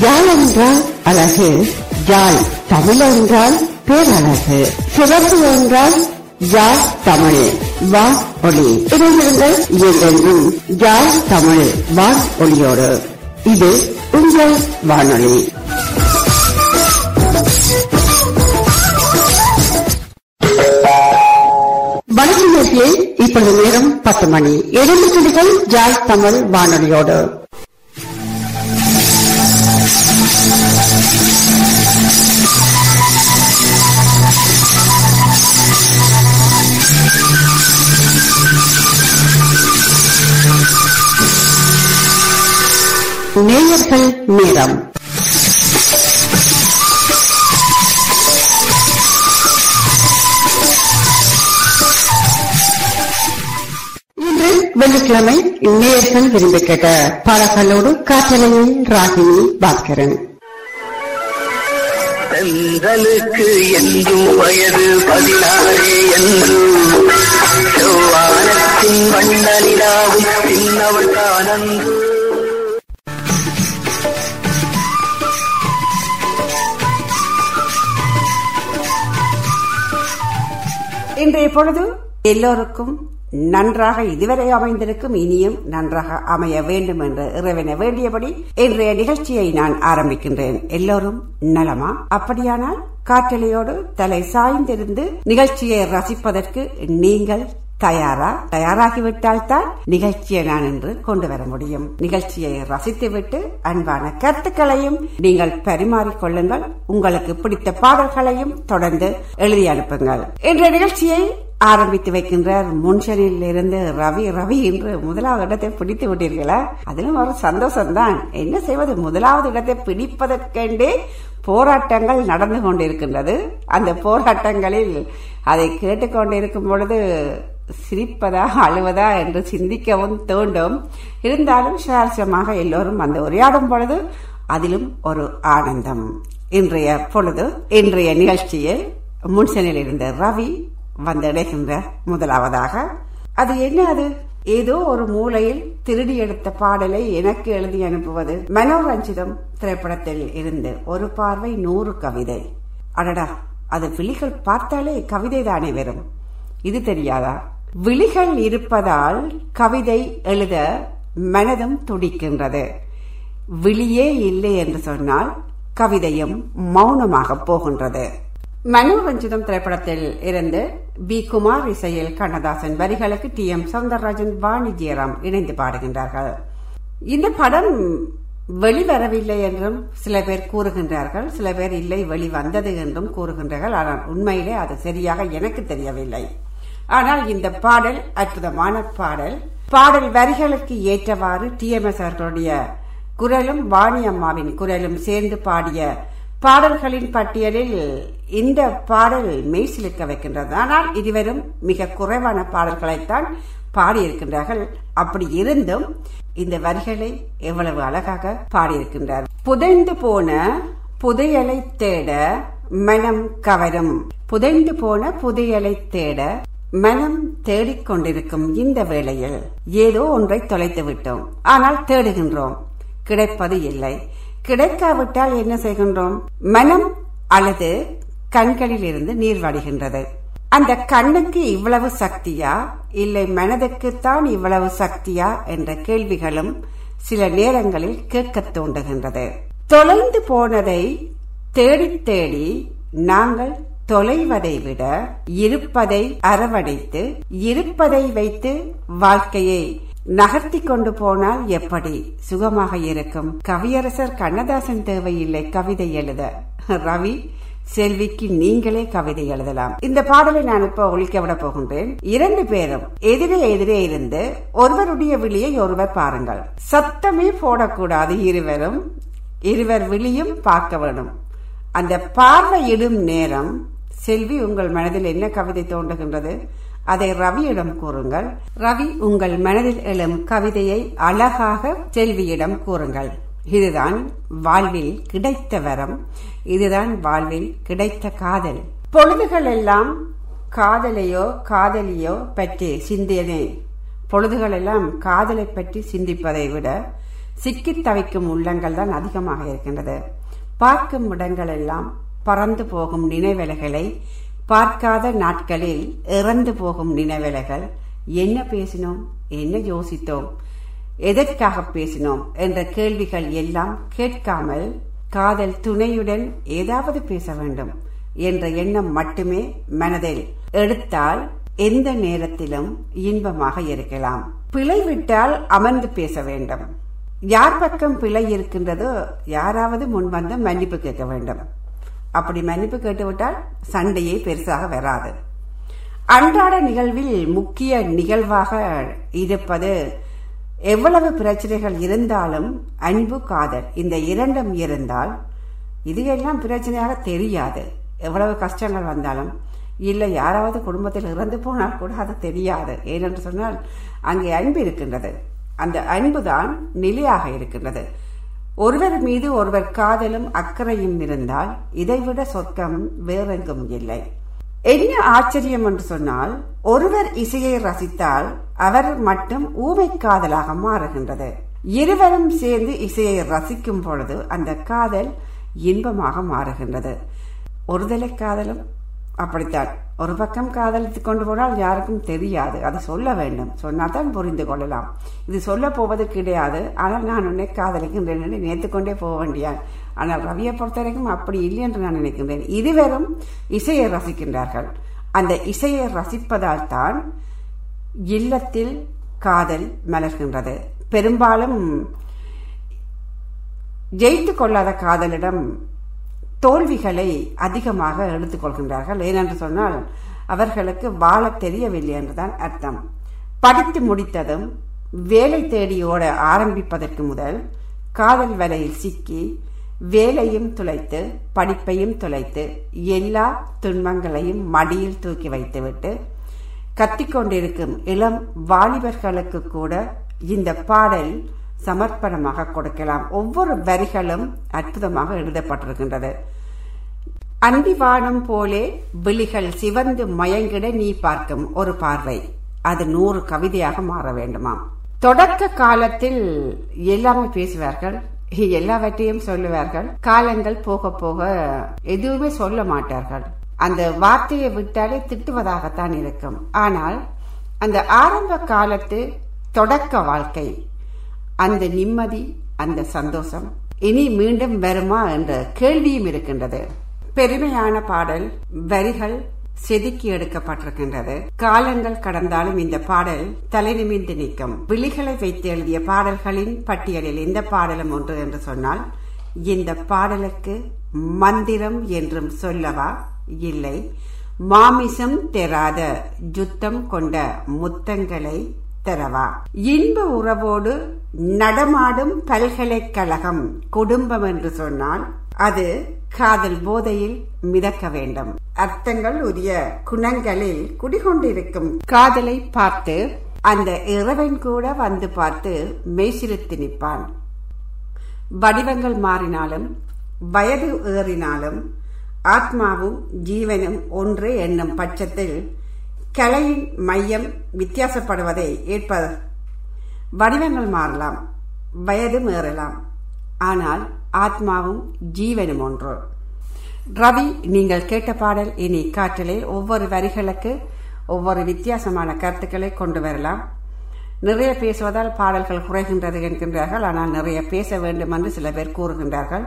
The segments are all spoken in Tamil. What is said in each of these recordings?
யாழ் என்றால் அழகு யாழ் தமிழ் என்றால் பேரழகு சிறப்பு என்றால் யாழ் தமிழ் வா ஒளி. இணைந்திருங்கள் என்றென்றும் யாழ் தமிழ் வா ஒளியோடு. இது உங்கள் வானொலி. வணக்கம் நேர்களே இப்பொழுது நேரம் பத்து மணி. இரண்டு துளிகள் ஜாய் தமிழ் வானொலியோடு. நேயர்கள் நேரம். இன்று வெள்ளிக்கிழமை நேயர்கள் விரும்பி கேட்ட பாடல்களோடு காற்றலையில் ராகினி பாஸ்கரன். பெண்களுக்கு என்றும் வயது பதினாறு என்றும் செவ்வானத்தின் வண்ணனிலாவும் பின்னவள் தானன்று இன்றைய பொழுது எல்லோருக்கும் நன்றாக இதுவரை அமைந்திருக்கும் இனியும் நன்றாக அமைய வேண்டும் என்று இறைவனை வேண்டியபடி இன்றைய நிகழ்ச்சியை நான் ஆரம்பிக்கின்றேன். எல்லோரும் நலமா? அப்படியானால் காற்றலையோடு தலை சாய்ந்திருந்து நிகழ்ச்சியை ரசிப்பதற்கு நீங்கள் தயாரா? தயாராகிவிட்டால் தான் நிகழ்ச்சியை நான் என்று கொண்டு வர முடியும். நிகழ்ச்சியை ரசித்துவிட்டு அன்பான கருத்துக்களையும் நீங்கள் பரிமாறிக்கொள்ளுங்கள் உங்களுக்கு பிடித்த பாடல்களையும் தொடர்ந்து எழுதி அனுப்புங்கள். இன்றைய நிகழ்ச்சியை ஆரம்பித்து வைக்கின்றார் முன்ஷனில் இருந்து ரவி. ரவி என்று முதலாவது இடத்தை பிடித்து விட்டீர்களா? அதிலும் ஒரு சந்தோஷம் தான் என்ன செய்வது? முதலாவது இடத்தை பிடிப்பதற்கென்றே போராட்டங்கள் நடந்து கொண்டிருக்கின்றது. அந்த போராட்டங்களில் அதை கேட்டுக்கொண்டிருக்கும் பொழுது சிரிப்பதா அழுவதா என்று சிந்திக்கவும் தோண்டும் இருந்தாலும் சுவாரஸ்யமாக எல்லோரும் அந்த உரையாடும் பொழுது அதிலும் ஒரு ஆனந்தம். இன்றைய பொழுது இன்றைய நிகழ்ச்சியில் முன்சனில் இருந்த ரவி வந்தடைகின்ற முதலாவதாக. அது என்ன அது? ஏதோ ஒரு மூலையில் திருடி எடுத்த பாடலை எனக்கு எழுதி அனுப்புவது. மனோரஞ்சிதம் திரைப்படத்தில் இருந்து ஒரு பார்வை நூறு கவிதை. அடடா அது விழிகள் பார்த்தாலே கவிதை தானே வரும் இது தெரியாதா? விழிகள் இருப்பதால் கவிதை எழுத மனதும் துடிக்கின்றது. விழியே இல்லை என்று சொன்னால் கவிதையும் மௌனமாக போகின்றது. மனோரஞ்சிதம் திரைப்படத்தில் இருந்து பி. குமார் இசையில் கண்ணதாசன் வரிகளுக்கு டி. எம். சவுந்தரராஜன் வாணி ஜெயராம் இணைந்து பாடுகின்றார்கள். இந்த படம் வெளிவரவில்லை என்றும் சில பேர் கூறுகின்றார்கள். சில பேர் இல்லை வெளிவந்தது என்றும் கூறுகின்றார்கள். ஆனால் உண்மையிலே அது சரியாக எனக்கு தெரியவில்லை. ஆனால் இந்த பாடல் அற்புதமான பாடல். பாடல் வரிகளுக்கு ஏற்றவாறு டி எம் எஸ் அவர்களுடைய குரலும் வாணி அம்மாவின் குரலும் சேர்ந்து பாடிய பாடல்களின் பட்டியலில் இந்த பாடல் மெய்சிலுக்க வைக்கின்றது. ஆனால் இதுவரும் மிக குறைவான பாடல்களைத்தான் பாடியிருக்கின்றார்கள். அப்படி இருந்தும் இந்த வரிகளை எவ்வளவு அழகாக பாடியிருக்கின்றார். புதைந்து போன புதையலை தேட மனம் கவரும். புதைந்து போன புதையலை தேட மனம் தேடிக்கொண்டிருக்கும் இந்த வேளையில் ஏதோ ஒன்றை தொலைத்து விட்டோம். ஆனால் தேடுகின்றோம். கிடைப்பது இல்லை. கிடைக்காவிட்டால் என்ன செய்கின்றோம்? மனம் அல்லது கண்களில் இருந்து நீர் வடிகின்றது. அந்த கண்ணுக்கு இவ்வளவு சக்தியா? இல்லை மனதுக்குத்தான் இவ்வளவு சக்தியா? என்ற கேள்விகளும் சில நேரங்களில் கேட்க தூண்டுகின்றது தொலைந்து போனதை தேடி தேடி நாங்கள் தொலைவதை விட இருப்பதை அரவணைத்து இருப்பதை வைத்து வாழ்க்கையை நகர்த்தி கொண்டு போனால் எப்படி? சுகமாக இருக்கும். கவியரசர் கண்ணதாசன் தேவையில்லை கவிதை எழுத. ரவி செல்விக்கு நீங்களே கவிதை எழுதலாம். இந்த பாடலை நான் இப்ப ஒழிக்க விட போகின்றேன். இரண்டு பேரும் எதிரே எதிரே இருந்து ஒருவருடைய விழியை ஒருவர் பாருங்கள். சத்தமே போடக்கூடாது இருவரும். இருவர் விழியும் பார்க்க வேணும். அந்த பார்வையிடும் நேரம் செல்வி உங்கள் மனதில் என்ன கவிதை தோன்றுகின்றது? அதை ரவியிடம் கூறுங்கள். ரவி உங்கள் மனதில் எழும் கவிதையை அழகாக செல்வியிடம் கூறுங்கள். இதுதான் வாழ்வில் கிடைத்த வரம். இதுதான் வாழ்வில் கிடைத்த காதல். பொழுதுகள் எல்லாம் காதலையோ காதலியோ பற்றி சிந்தியனே பொழுதுகள் எல்லாம் காதலை பற்றி சிந்திப்பதை விட சிக்கித் தவிக்கும் உள்ளங்கள் தான் அதிகமாக இருக்கின்றது. பார்க்கும் இடங்கள் எல்லாம் பறந்து போகும் நினைவலைகளை பார்க்காத நாட்களில் இறந்து போகும் நினைவலைகள். என்ன பேசினோம்? என்ன யோசித்தோம்? எதற்காக பேசினோம்? என்ற கேள்விகள் எல்லாம் கேட்காமல் காதல் துணையுடன் ஏதாவது பேச வேண்டும் என்ற எண்ணம் மட்டுமே மனதில் எடுத்தால் எந்த நேரத்திலும் இன்பமாக இருக்கலாம். பிழை விட்டால் அமர்ந்து பேச வேண்டும். யார் பக்கம் பிழை இருக்கின்றதோ யாராவது முன்வந்து மன்னிப்பு கேட்க வேண்டும். அப்படி மன்னிப்பு கேட்டுவிட்டால் சண்டையே பெருசாக வராது. அன்றாட நிகழ்வில் முக்கிய நிகழ்வாக இருப்பது எவ்வளவு பிரச்சனைகள் இருந்தாலும் அன்பு காதல் இந்த இரண்டும் இருந்தால் இது எல்லாம் பிரச்சனையாக தெரியாது. எவ்வளவு கஷ்டங்கள் வந்தாலும் இல்லை யாராவது குடும்பத்தில் இறந்து போனால் கூட அது தெரியாது. ஏனென்று சொன்னால் அங்கே அன்பு இருக்கின்றது. அந்த அன்புதான் நிலையாக இருக்கின்றது. ஒருவர் மீது ஒருவர் காதலும் அக்கறையும் இருந்தால் இதைவிட சொர்க்கம் வேறெங்கும் இல்லை. என்ன ஆச்சரியம் என்று சொன்னால் ஒருவர் இசையை ரசித்தால் அவர் மட்டும் ஊமை காதலாக மாறுகின்றது. இருவரும் சேர்ந்து இசையை ரசிக்கும் பொழுது அந்த காதல் இன்பமாக மாறுகின்றது. ஒருதலை காதலும் அப்படித்தான். ஒரு பக்கம் காதலித்து கொண்டு போனால் யாருக்கும் தெரியாது. அதை சொல்ல வேண்டும். சொன்னால் தான் புரிந்து கொள்ளலாம். இது சொல்ல போவது கிடையாது. ஆனால் நான் உன்னை காதலிக்கின்றேன் என்று நினைத்து கொண்டே போக வேண்டியான் ஆனால் ரவியை பொறுத்த வரைக்கும் அப்படி இல்லை என்று நான் நினைக்கின்றேன். இருவரும் இசையை ரசிக்கின்றார்கள். அந்த இசையை ரசிப்பதால் தான் இல்லத்தில் காதல் மலர்கின்றது. பெரும்பாலும் ஜெயித்து கொள்ளாத காதலிடம் தோல்விகளை அதிகமாக எடுத்துக்கொள்கின்றார்கள் ஏனென்று சொன்னால் அவர்களுக்கு வாழ தெரியவில்லை என்றுதான் அர்த்தம். படித்து முடித்ததும் வேலை தேடியோட ஆரம்பிப்பதற்கு முதல் காதல் வலையில் சிக்கி வேலையும் துளைத்து படிப்பையும் துளைத்து எல்லா துன்பங்களையும் மடியில் தூக்கி வைத்துவிட்டு கத்திக்கொண்டிருக்கும் இளம் வாலிபர்களுக்கு கூட இந்த பாடல் சமர்ப்பணமாக கொடுக்கலாம். ஒவ்வொரு வரிகளும் அற்புதமாக எழுதப்பட்டிருக்கின்றது. அந்திவானம் போலே விழிகள் சிவந்து மயங்கிட நீ பார்க்கும் ஒரு பார்வை. அது நூறு கவிதையாக மாற வேண்டுமாம். தொடக்க காலத்தில் எல்லாமே பேசுவார்கள். எல்லாவற்றையும் சொல்லுவார்கள். காலங்கள் போக போக எதுவுமே சொல்ல மாட்டார்கள். அந்த வார்த்தையை விட்டாலே திட்டுவதாகத்தான் இருக்கும். ஆனால் அந்த ஆரம்ப காலத்து தொடக்க வாழ்க்கை அந்த நிம்மதி அந்த சந்தோஷம் இனி மீண்டும் வருமா என்ற கேள்வியும் இருக்கின்றது. பெருமையான பாடல் வரிகள் செதுக்கி எடுக்கப்பட்டிருக்கின்றது. காலங்கள் கடந்தாலும் இந்த பாடல் தலை நிமிந்து நிற்கும். விழிகளை வைத்து எழுதிய பாடல்களின் பட்டியலில் இந்த பாடலும் ஒன்று என்று சொன்னால் இந்த பாடலுக்கு மந்திரம் என்றும் சொல்லவா? இல்லை. மாமிசம் தெராத யுத்தம் கொண்ட முத்தங்களை தரவா இன்ப உறவோடு நடமாடும் பல்கலைக்கழகம் குடும்பம் என்று சொன்னால் அது காதல் போதையில் மிதக்க வேண்டும். அர்த்தங்கள் உரிய குணங்களில் குடிகொண்டிருக்கும். காதலை பார்த்து அந்த இறைவன் கூட வந்து பார்த்து மெய்சிலித்து நிற்பான். வடிவங்கள் மாறினாலும் வயது ஏறினாலும் ஆத்மாவும் ஜீவனும் ஒன்று என்னும் பட்சத்தில் கலையின் மையம் வித்தியாசப்படுவதை ஏற்பது வடிவங்கள் மாறலாம் வயது ஏறலாம் ஆனால் ஆத்மாவும் ஜீவனும் ஒன்று. ரவி நீங்கள் கேட்ட பாடல் இனி காற்றிலே ஒவ்வொரு வரிகளுக்கு ஒவ்வொரு வித்தியாசமான கருத்துக்களை கொண்டு வரலாம். நிறைய பேசுவதால் பாடல்கள் குறைகின்றது என்கின்றார்கள். ஆனால் நிறைய பேச வேண்டும் என்று சில பேர் கூறுகின்றார்கள்.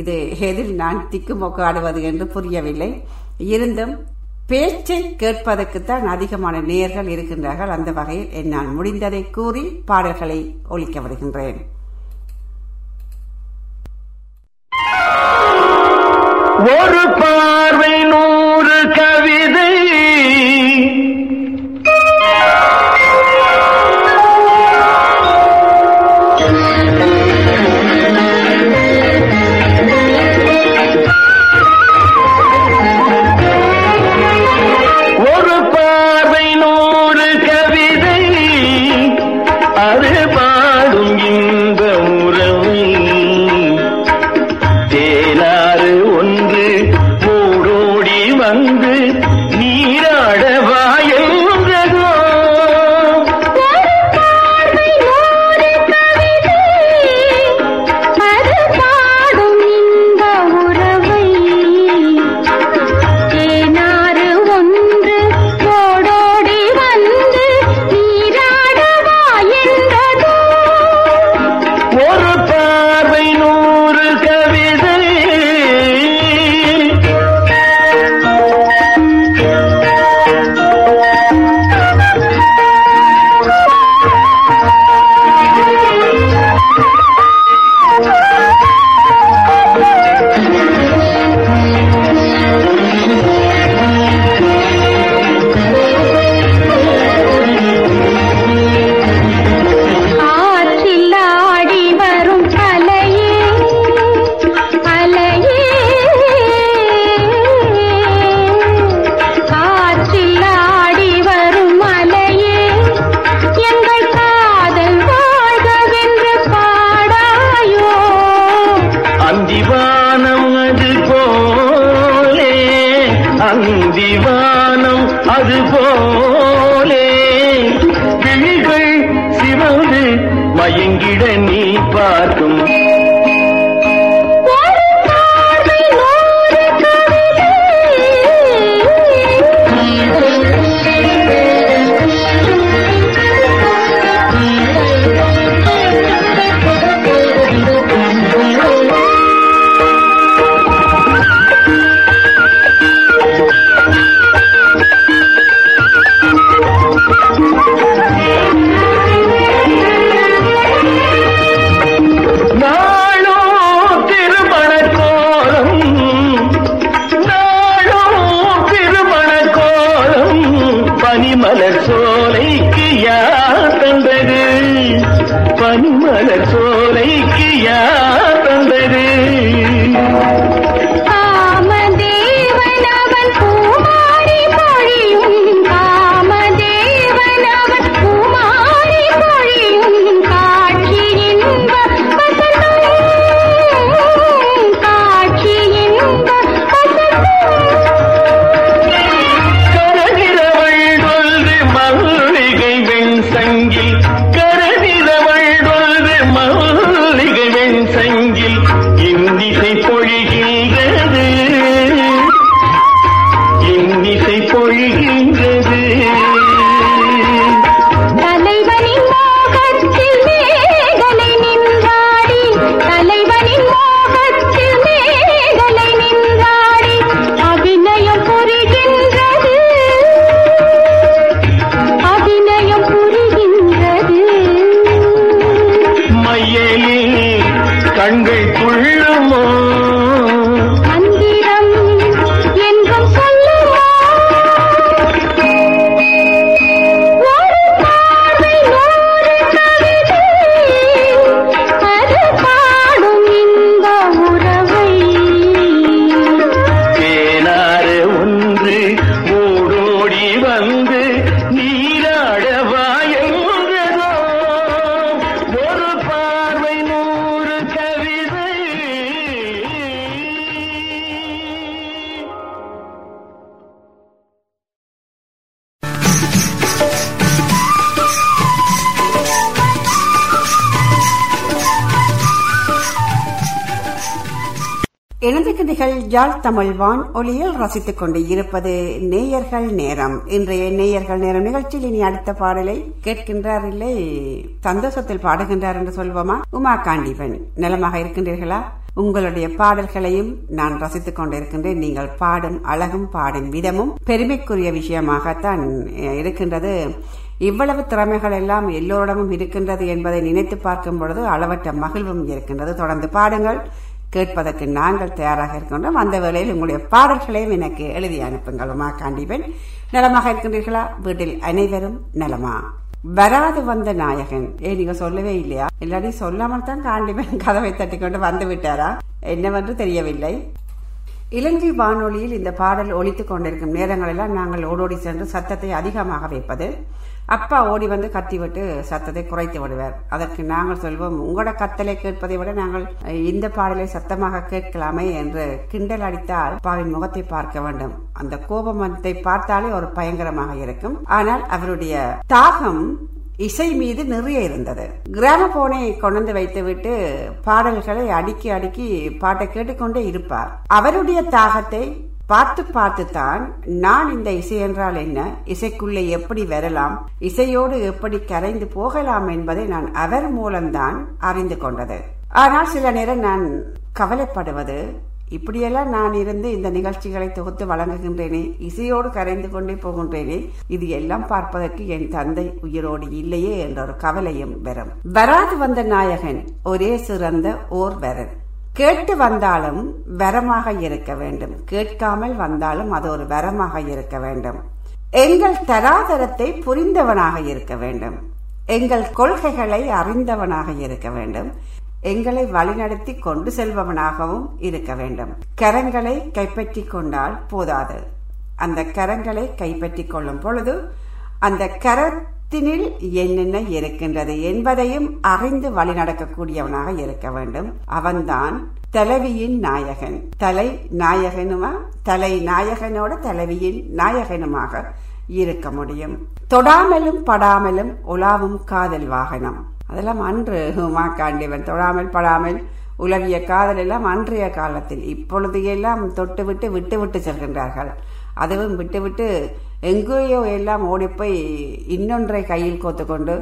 இது எதில் நான் திக்குமொக்காடுவது என்று புரியவில்லை. இருந்தும் பேச்சை கேட்பதற்குத்தான் அதிகமான நேர்கள் இருக்கின்றார்கள். அந்த வகையில் என்னால் முடிந்ததை கூறி பாடல்களை ஒழிக்க வருகின்றேன் ஒரு பார்வை நூறு கவிதை யாழ் தமிழ் வான் ஒளியில் ரசித்துக் கொண்டு இருப்பது நேயர்கள் நேரம். இன்றைய நேயர்கள் நேரம் நிகழ்ச்சியில் இனி அடுத்த பாடலை கேட்கின்றார் இல்லை சந்தோஷத்தில் பாடுகின்றார் என்று சொல்வோமா? உமா காண்டிவன் நலமாக இருக்கின்றீர்களா? உங்களுடைய பாடல்களையும் நான் ரசித்துக் கொண்டிருக்கின்றேன். நீங்கள் பாடும் அழகும் பாடும் விதமும் பெருமைக்குரிய விஷயமாகத்தான் இருக்கின்றது. இவ்வளவு திறமைகள் எல்லாம் எல்லோரிடமும் இருக்கின்றது என்பதை நினைத்து பார்க்கும் பொழுது அளவற்ற மகிழ்வும் இருக்கின்றது. தொடர்ந்து பாடுங்கள். கேட்பதற்கு நாங்கள் தயாராக இருக்கின்றோம். அந்த வேளையில் உங்களுடைய பாடல்களையும் எனக்கு எழுதி அனுப்புங்கள். உமா காண்டிபன் நலமாக இருக்கின்றீர்களா? வீட்டில் அனைவரும் நலமா? வராது வந்த நாயகன். ஏ நீங்க சொல்லவே இல்லையா? இல்லாட்டி சொல்லாமல் தான் காண்டிபன் கதவை தட்டி கொண்டு வந்து விட்டாரா? என்னவென்று தெரியவில்லை. இலங்கை வானொலியில் இந்த பாடல் ஒலித்துக் கொண்டிருக்கும் நேரங்களெல்லாம் நாங்கள் ஓடோடி சென்று சத்தத்தை அதிகமாக வைப்பது. அப்பா ஓடி வந்து கத்திவிட்டு சத்தத்தை குறைத்து விடுவார். அதற்கு நாங்கள் சொல்வோம் உங்களோட கத்தலை கேட்பதை விட நாங்கள் இந்த பாடலை சத்தமாக கேட்கலாமே என்று கிண்டல் அடித்தால் அப்பாவின் முகத்தை பார்க்க வேண்டும். அந்த கோபமத்தை பார்த்தாலே ஒரு பயங்கரமாக இருக்கும். ஆனால் அவருடைய தாகம் இசை மீது நிறைய இருந்தது. கிராமபோனை கொண்டு வைத்துவிட்டு பாடல்களை அடுக்கி அடுக்கி பாட்டை கேட்டுக்கொண்டே இருப்பார். அவருடைய தாகத்தை பார்த்து பார்த்து தான் நான் இந்த இசை என்றால் என்ன? இசைக்குள்ளே எப்படி வரலாம்? இசையோடு எப்படி கரைந்து போகலாம் என்பதை நான் அவர் மூலம்தான் அறிந்து கொண்டது. ஆனால் சில நேரம் நான் கவலைப்படுவது இப்படியெல்லாம் நான் இருந்து இந்த நிகழ்ச்சிகளை தொகுத்து வழங்குகின்றேனே இசையோடு கரைந்து கொண்டே போகின்றேனே இது எல்லாம் பார்ப்பதற்கு என் தந்தை உயிரோடு இல்லையே என்ற ஒரு கவலையும் வரும். வராது வந்த நாயகன் ஒரே சிறந்த ஓர் வரன். கேட்டு வந்தாலும் வரமாக இருக்க வேண்டும். கேட்காமல் வந்தாலும் அது ஒரு வரமாக இருக்க வேண்டும். எங்கள் தராதரத்தை புரிந்தவனாக இருக்க வேண்டும். எங்கள் கொள்கைகளை அறிந்தவனாக இருக்க வேண்டும். எங்களை வழிநடத்தி கொண்டு செல்பவனாகவும் இருக்க வேண்டும். கரங்களை கைப்பற்றி கொண்டால் போதாது. அந்த கரங்களை கைப்பற்றி கொள்ளும் பொழுது அந்த கரத்தினில் என்னென்ன இருக்கின்றது என்பதையும் அறிந்து வழிநடக்கக்கூடியவனாக இருக்க வேண்டும். அவன்தான் தலைவியின் நாயகன். தலை நாயகனுமா? தலை நாயகனோட தலைவியின் நாயகனுமாக இருக்க முடியும். தொடாமலும் படாமலும் உலாவும் காதல் வாகனம். அதெல்லாம் அன்று காண்டியவன் தொழாமல் படாமல் உலகிய காதல் எல்லாம் அன்றைய காலத்தில். இப்பொழுது எல்லாம் தொட்டு விட்டு விட்டு விட்டு செல்கின்றார்கள். அதுவும் விட்டு விட்டு எங்கேயோ எல்லாம் ஓடிப்போய் இன்னொன்றை கையில் கோத்து கொண்டு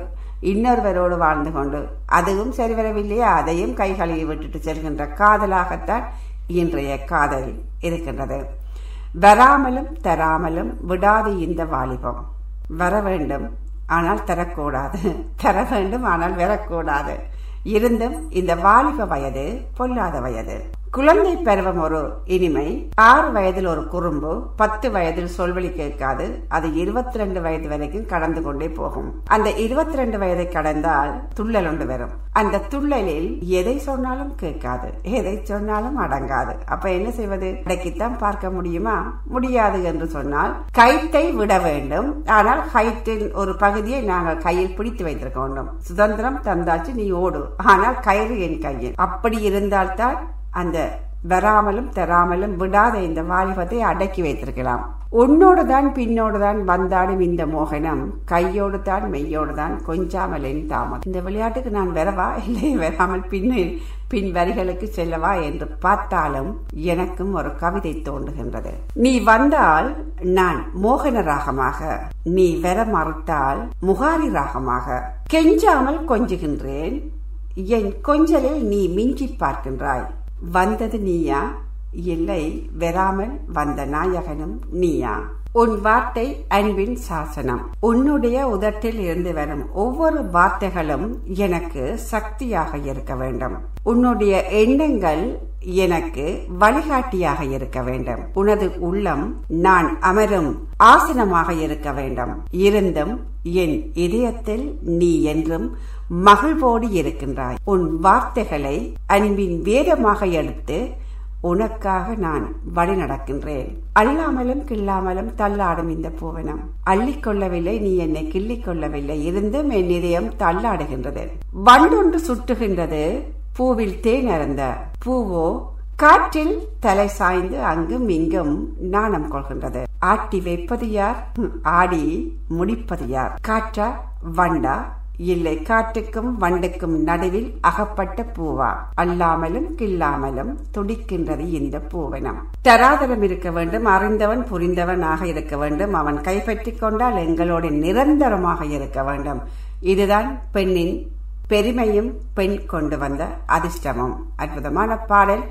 இன்னொருவரோடு வாழ்ந்து கொண்டு அதுவும் சரிவரவில்லையா அதையும் கை கழுவி விட்டுட்டு செல்கின்ற காதலாகத்தான் இன்றைய காதல் இருக்கின்றது. வராமலும் தராமலும் விடாது இந்த வாலிபம். வர வேண்டும். ஆனால் தரக்கூடாது. தர வேண்டும் ஆனால் வரக்கூடாது. இருந்தும் இந்த வாலிப வயது பொல்லாத வயது. குழந்தை பருவம் ஒரு இனிமை ஆறு வயதில் ஒரு குறும்பு பத்து வயதில் சொல்வழி கேட்காது அது இருபத்தி ரெண்டு வயது வரைக்கும் கடந்து கொண்டே போகும். அந்த இருபத்தி ரெண்டு வயதை கடந்தால் துள்ளல் ஒன்று வரும். அந்த துள்ளலில் எதை சொன்னாலும் கேட்காது எதை சொன்னாலும் அடங்காது. அப்ப என்ன செய்வது? அடக்கித்தான் பார்க்க முடியுமா? முடியாது என்று சொன்னால் கைத்தை விட வேண்டும். ஆனால் கைத்தின் ஒரு பகுதியை நாங்கள் கையில் பிடித்து வைத்திருக்க வேண்டும். சுதந்திரம் தந்தாச்சு நீ ஓடு. ஆனால் கயிறு என் கையில். அப்படி இருந்தால்தான் அந்த வராமலும் தராமலும் விடாத இந்த வாலிபத்தை அடக்கி வைத்திருக்கலாம். உன்னோடு தான் பின்னோடு தான் வந்தாடும் இந்த மோகனம் கையோடு தான் மெய்யோடு தான் கொஞ்சாமல் என் தாமம் இந்த விளையாட்டுக்கு நான் வரவா? இல்லை வராமல் பின்னே பின் வரிகளுக்கு செல்லவா என்று பார்த்தாலும் எனக்கும் ஒரு கவிதை தோன்றுகின்றது. நீ வந்தால் நான் மோகன ராகமாக நீ வர மறுத்தால் முகாரி ராகமாக கெஞ்சாமல் கொஞ்சுகின்றேன் என் கொஞ்சலில் நீ மிஞ்சி பார்க்கின்றாய். வந்தது நீயா? இல்லை வெறாமல் வந்த நாயகனும் நீயா? உன் வார்த்தை அன்பின் சாசனம். உன்னுடைய உதட்டில் இருந்து வரும் ஒவ்வொரு வார்த்தைகளும் எனக்கு சக்தியாக இருக்க வேண்டும். உன்னுடைய எண்ணங்கள் எனக்கு வழிகாட்டியாக இருக்க வேண்டும். உனது உள்ளம் நான் அமரும் ஆசனமாக இருக்க வேண்டும். இருந்தும் என் இதயத்தில் நீ என்றும் மகிழ்வோடு இருக்கின்றாய். உன் வார்த்தைகளை அன்பின் வேதமாக எடுத்து உனக்காக நான் வழி நடக்கின்றேன் அல்லாமலும் கில்லாமலும் தள்ளாடும் இந்த பூவனம். அள்ளிக்கொள்ளவில்லை நீ என்னை கிள்ளிக் கொள்ளவில்லை. இருந்தும் என் இதயம் தள்ளாடுகின்றது. வண்டொன்று சுட்டுகின்றது. பூவில் தேன் அறந்த பூவோ காற்றில் தலை சாய்ந்து அங்கும் இங்கும் நாணம் கொள்கின்றது. ஆட்டி வைப்பது யார்? ஆடி முடிப்பது யார்? காற்றா வண்டா இல்லை காட்டுக்கும் வண்டுக்கும் நடுவில் அகப்பட்ட பூவா? அல்லாமலும் கில்லாமலும் துடிக்கின்றது இந்த பூவனம். தராதரம் இருக்க வேண்டும் அறிந்தவன் புரிந்தவனாக இருக்க வேண்டும். அவன் கைப்பற்றி கொண்டால் எங்களோடு நிரந்தரமாக இருக்க வேண்டும். இதுதான் பெண்ணின் பெருமையும் பெண் கொண்டு வந்த அதிர்ஷ்டமும். அற்புதமான பாடல்.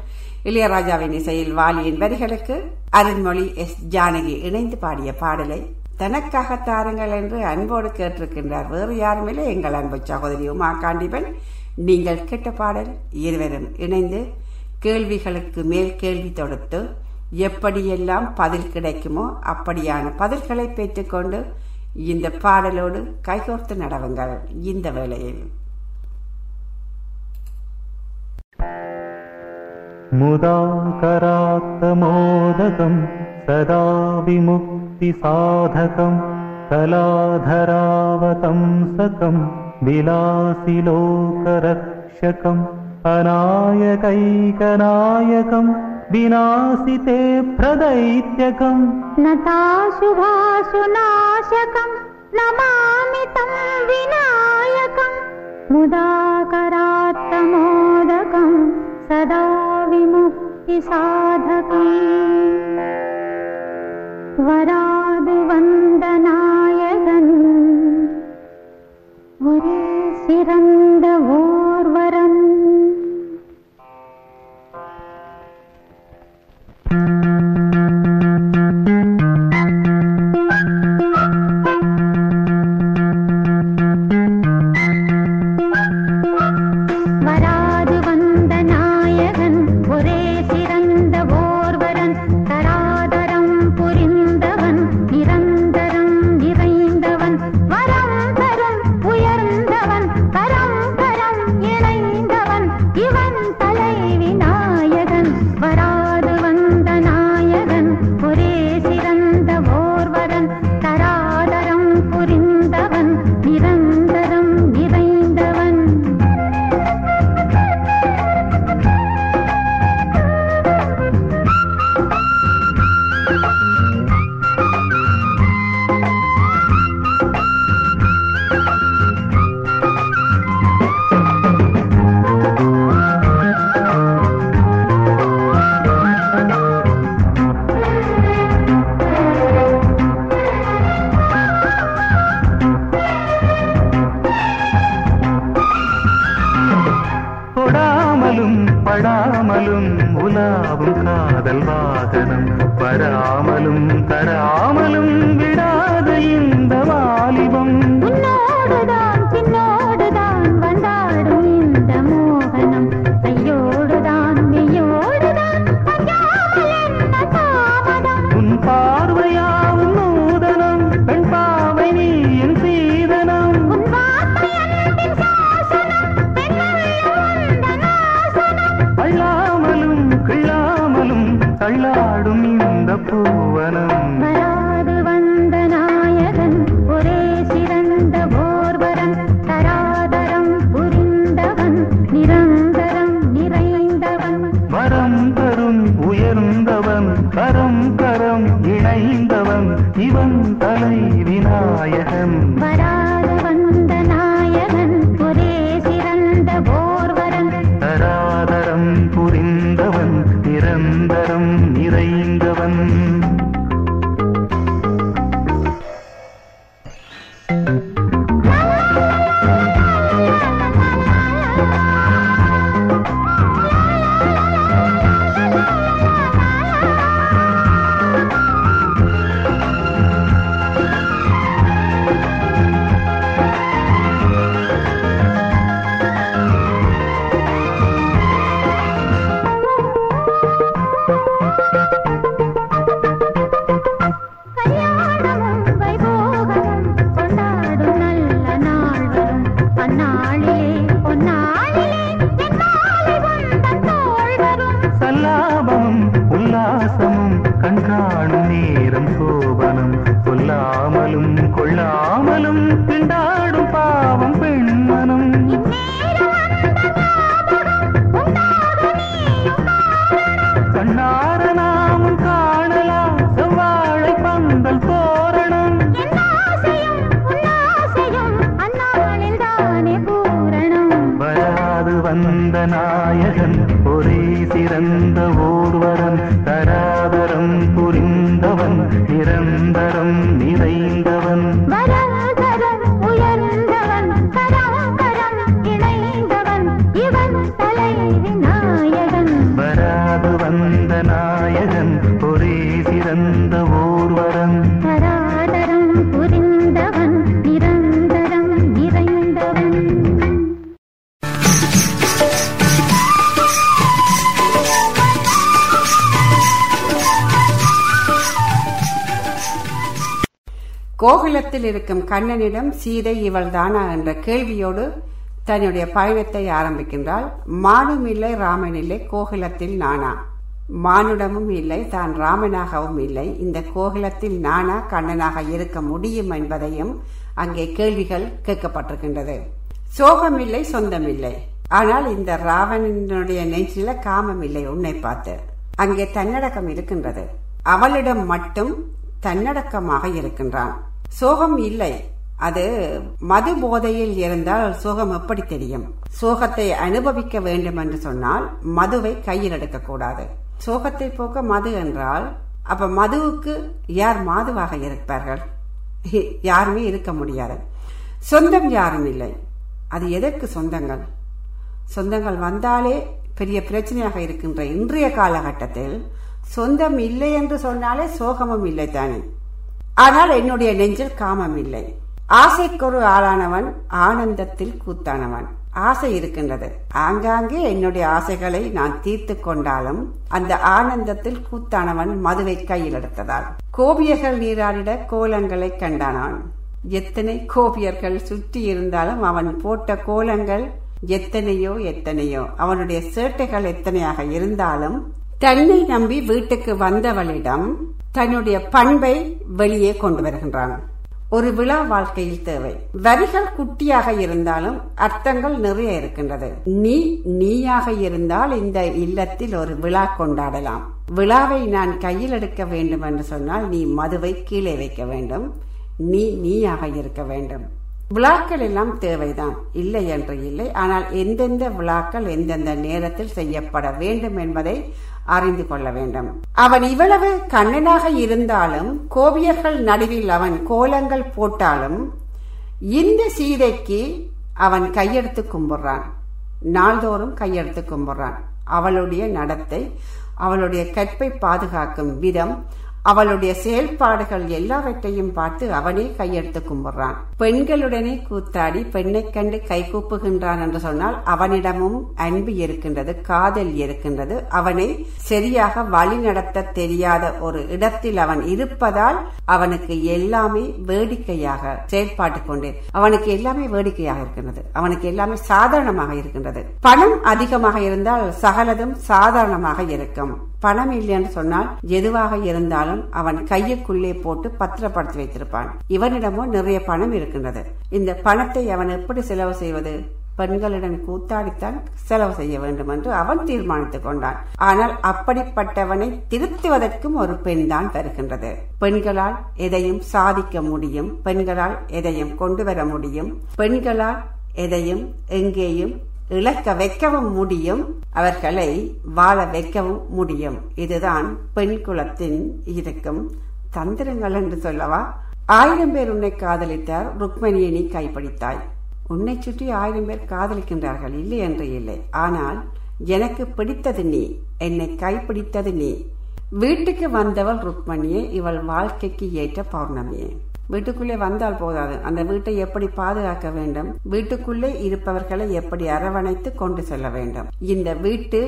இளையராஜாவின் இசையில் வாலியின் வரிகளுக்கு அருண்மொழி எஸ். ஜானகி இணைந்து பாடிய பாடலை தனக்காக தாருங்கள் என்று அன்போடு கேட்டிருக்கின்றார் வேறு யாருமில்லை எங்கள் அன்பு சகோதரி உமா காண்டிபன் நீங்கள் கேட்ட பாடல் இருவரும் இணைந்து கேள்விகளுக்கு மேல் கேள்வி தொடுத்து எப்படியெல்லாம் பதில் கிடைக்குமோ அப்படியான பதில்களை பெற்றுக்கொண்டு இந்த பாடலோடு கைகோர்த்து நடவுங்கள் இந்த வேளையில் मुदाकरात्तमोदकम् सदा साधकम् कलाधरावतंसकम् विलासिलोकरक्षकम् अनायकैकनायकम् विनाशिते प्रदैत्यकम्। न ताशुभाशुनाशकम् न मामितम् विनायकम्। मुदाकरात्तमोदकम् सदा विमुक्तिसाधकम् वरा வந்து வந்த நாயகன் ஒரே சிறந்த ஓர்வரன் தராதரம் புரிந்தவன் நிரந்தரம் நிறைந்தவன். கோகுலத்தில் இருக்கும் கண்ணனிடம் சீதை இவள்தானா என்ற கேள்வியோடு தன்னுடைய பயணத்தை ஆரம்பிக்கின்றாள். மானும் இல்லை ராமன் இல்லை கோகுலத்தில் நானா? மானுடமும் இல்லை தான் ராமனாகவும் இல்லை. இந்த கோகுலத்தில் நானா கண்ணனாக இருக்க முடியும் என்பதையும் அங்கே கேள்விகள் கேட்கப்பட்டிருக்கின்றது. சோகம் இல்லை சொந்தம் இல்லை. ஆனால் இந்த ராவணனுடைய நெஞ்சில காமம் இல்லை உன்னை பார்த்து. அங்கே தன்னடக்கம் இருக்கின்றது. அவளிடம் மட்டும் தன்னடக்கமாக இருக்கின்றான். சோகம் இல்லை. அது மது போதையில் இருந்தால் சோகம் எப்படி தெரியும்? சோகத்தை அனுபவிக்க வேண்டும் என்று சொன்னால் மதுவை கையில் எடுக்கக்கூடாது. சோகத்தை போக்க மது என்றால் அப்ப மதுவுக்கு யார் மாதுவாக இருப்பார்கள்? யாருமே இருக்க முடியாது. சொந்தம் யாரும் இல்லை. அது எதற்கு சொந்தங்கள்? சொந்தங்கள் வந்தாலே பெரிய பிரச்சனையாக இருக்கின்ற இன்றைய காலகட்டத்தில் சொந்தம் இல்லை என்று சொன்னாலே சோகமும் இல்லை தானே? ஆனால் என்னுடைய நெஞ்சில் காமம் இல்லை. ஆசைக்கொரு ஆளானவன் ஆனந்தத்தில் கூத்தானவன். ஆசை இருக்கின்றது. ஆங்காங்கே என்னுடைய ஆசைகளை நான் தீர்த்து கொண்டாலும் அந்த ஆனந்தத்தில் கூத்தானவன் மதுவை கையில் எடுத்ததால். கோபியர்கள் நீராடிட கோலங்களை கண்டானான். எத்தனை கோபியர்கள் சுற்றி இருந்தாலும் அவன் போட்ட கோலங்கள் எத்தனையோ எத்தனையோ. அவனுடைய சேட்டைகள் எத்தனையாக இருந்தாலும் தன்னை நம்பி வீட்டுக்கு வந்தவளிடம் தன்னுடைய பண்பை வெளியே கொண்டு வருகின்றான். ஒரு விழா வாழ்க்கையில் தேவை. வரிகள் குட்டியாக இருந்தாலும் அர்த்தங்கள் நிறைய இருக்கின்றது. நீ நீயாக இருந்தால் இந்த இல்லத்தில் ஒரு விழா கொண்டாடலாம். விழாவை நான் கையில் எடுக்க வேண்டும் என்று சொன்னால் நீ மதுவை கீழே வைக்க வேண்டும். நீ நீயாக இருக்க வேண்டும். விழாக்கள் எல்லாம் தேவைதான். இல்லை என்று இல்லை. ஆனால் எந்தெந்த விழாக்கள் எந்தெந்த நேரத்தில் செய்யப்பட வேண்டும் என்பதை அறிந்து கொள்ள வேண்டும். அவன் இவ்வளவு கண்ணனாக இருந்தாலும் கோபியர்கள் நடுவில் அவன் கோலங்கள் போட்டாலும் இந்த சீதைக்கு அவன் கையெடுத்து கும்பிடுறான். நாள்தோறும் கையெடுத்து கும்பிடுறான். அவளுடைய நடத்தை அவளுடைய கற்பை பாதுகாக்கும் விதம் அவளுடைய செயல்பாடுகள் எல்லாவற்றையும் பார்த்து அவனே கையெடுத்து கும்பிடுறான். பெண்களுடனே கூத்தாடி பெண்ணை கண்டு கை கூப்புகின்றான் என்று சொன்னால் அவனிடமும் அன்பு இருக்கின்றது காதல் இருக்கின்றது. அவனை சரியாக வழி நடத்த தெரியாத ஒரு இடத்தில் அவன் இருப்பதால் அவனுக்கு எல்லாமே வேடிக்கையாக செயல்பாட்டு கொண்டு அவனுக்கு எல்லாமே வேடிக்கையாக இருக்கின்றது. அவனுக்கு எல்லாமே சாதாரணமாக இருக்கின்றது. பணம் அதிகமாக இருந்தால் சகலதும் சாதாரணமாக இருக்கும். பணம் இல்லை என்று சொன்னால் எதுவாக இருந்தாலும் அவன் கையுக்குள்ளே போட்டு பத்திரப்படுத்தி வைத்திருப்பான். இவனிடமோ நிறைய பணம் இருக்கின்றது. இந்த பணத்தை அவன் எப்படி செலவு செய்வது? பெண்களுடன் கூத்தாடித்தான் செலவு செய்ய வேண்டும் என்று அவன் தீர்மானித்துக் கொண்டான். ஆனால் அப்படிப்பட்டவனை திருத்துவதற்கும் ஒரு பெண் தான் வருகின்றது. பெண்களால் எதையும் சாதிக்க முடியும். பெண்களால் எதையும் கொண்டு வர முடியும். பெண்களால் எதையும் எங்கேயும் இழக்க வைக்கவும் முடியும் அவர்களை வாழ வைக்கவும் முடியும். இதுதான் பெண் குலத்தின் இருக்கும் தந்திரங்கள் என்று சொல்லவா? ஆயிரம் பேர் உன்னை காதலித்தார் ருக்மணியை நீ கைப்பிடித்தாய். உன்னை சுற்றி ஆயிரம் பேர் காதலிக்கின்றார்கள் இல்லை என்று இல்லை. ஆனால் எனக்கு பிடித்தது நீ என்னை கைப்பிடித்தது நீ. வீட்டுக்கு வந்தவள் ருக்மணியே இவள் வாழ்க்கைக்கு ஏற்ற பௌர்ணமியே. வீட்டுக்குள்ளே வந்தால் போதாது. அந்த வீட்டை எப்படி பாதுகாக்க வேண்டும்? வீட்டுக்குள்ளே இருப்பவர்களை எப்படி அரவணைத்து கொண்டு செல்ல வேண்டும்? இந்த வீட்டு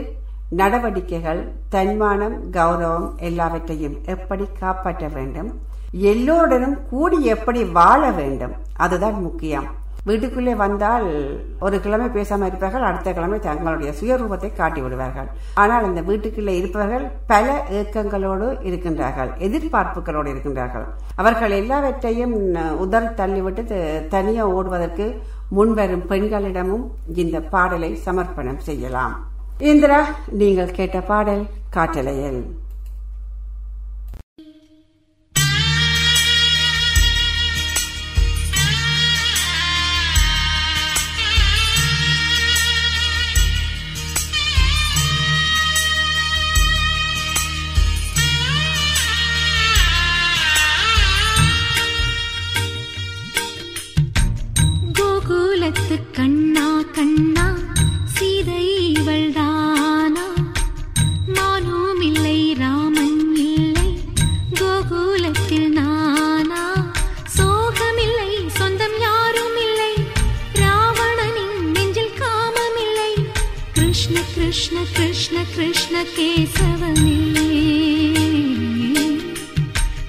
நடவடிக்கைகள் தன்மானம் கௌரவம் எல்லாவற்றையும் எப்படி காப்பாற்ற வேண்டும்? எல்லோருடனும் கூடி எப்படி வாழ வேண்டும்? அதுதான் முக்கியம். வீட்டுக்குள்ளே வந்தால் ஒரு கிழமை பேசாமல் இருப்பார்கள் அடுத்த கிழமை தங்களுடைய சுயரூபத்தை காட்டி விடுவார்கள் ஆனால் இந்த வீட்டுக்குள்ளே இருப்பவர்கள் பல ஏக்கங்களோடு இருக்கின்றார்கள் எதிர்பார்ப்புகளோடு இருக்கின்றார்கள். அவர்கள் எல்லாவற்றையும் உதறி தள்ளிவிட்டு தனியாக ஓடுவதற்கு முன்வரும் பெண்களிடமும் இந்த பாடலை சமர்ப்பணம் செய்யலாம். இந்திரா நீங்கள் கேட்ட பாடல் காட்டலையில் कृष्ण कृष्ण कृष्ण केशवने।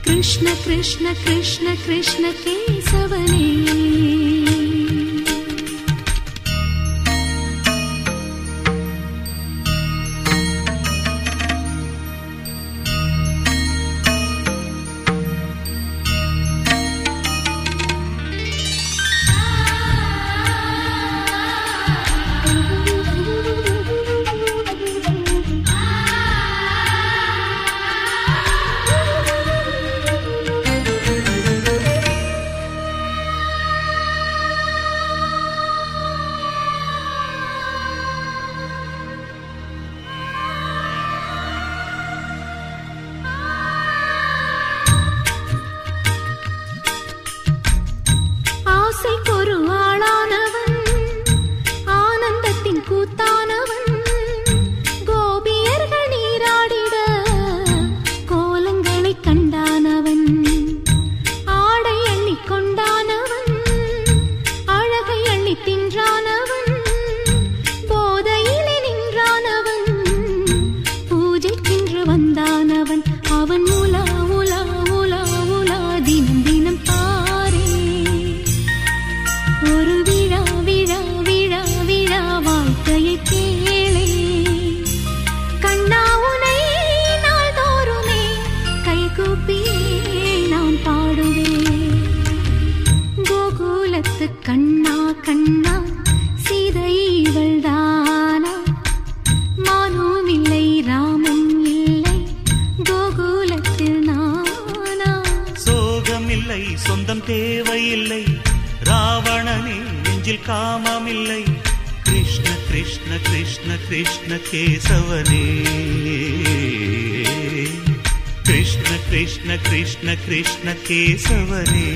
कृष्ण कृष्ण कृष्ण कृष्ण केशवने। சொந்தம் தேவையில்லை ராவணனே நெஞ்சில் காமமில்லை கிருஷ்ண கிருஷ்ண கிருஷ்ண கிருஷ்ண கேசவனே கிருஷ்ண கிருஷ்ண கிருஷ்ண கிருஷ்ண கேசவனே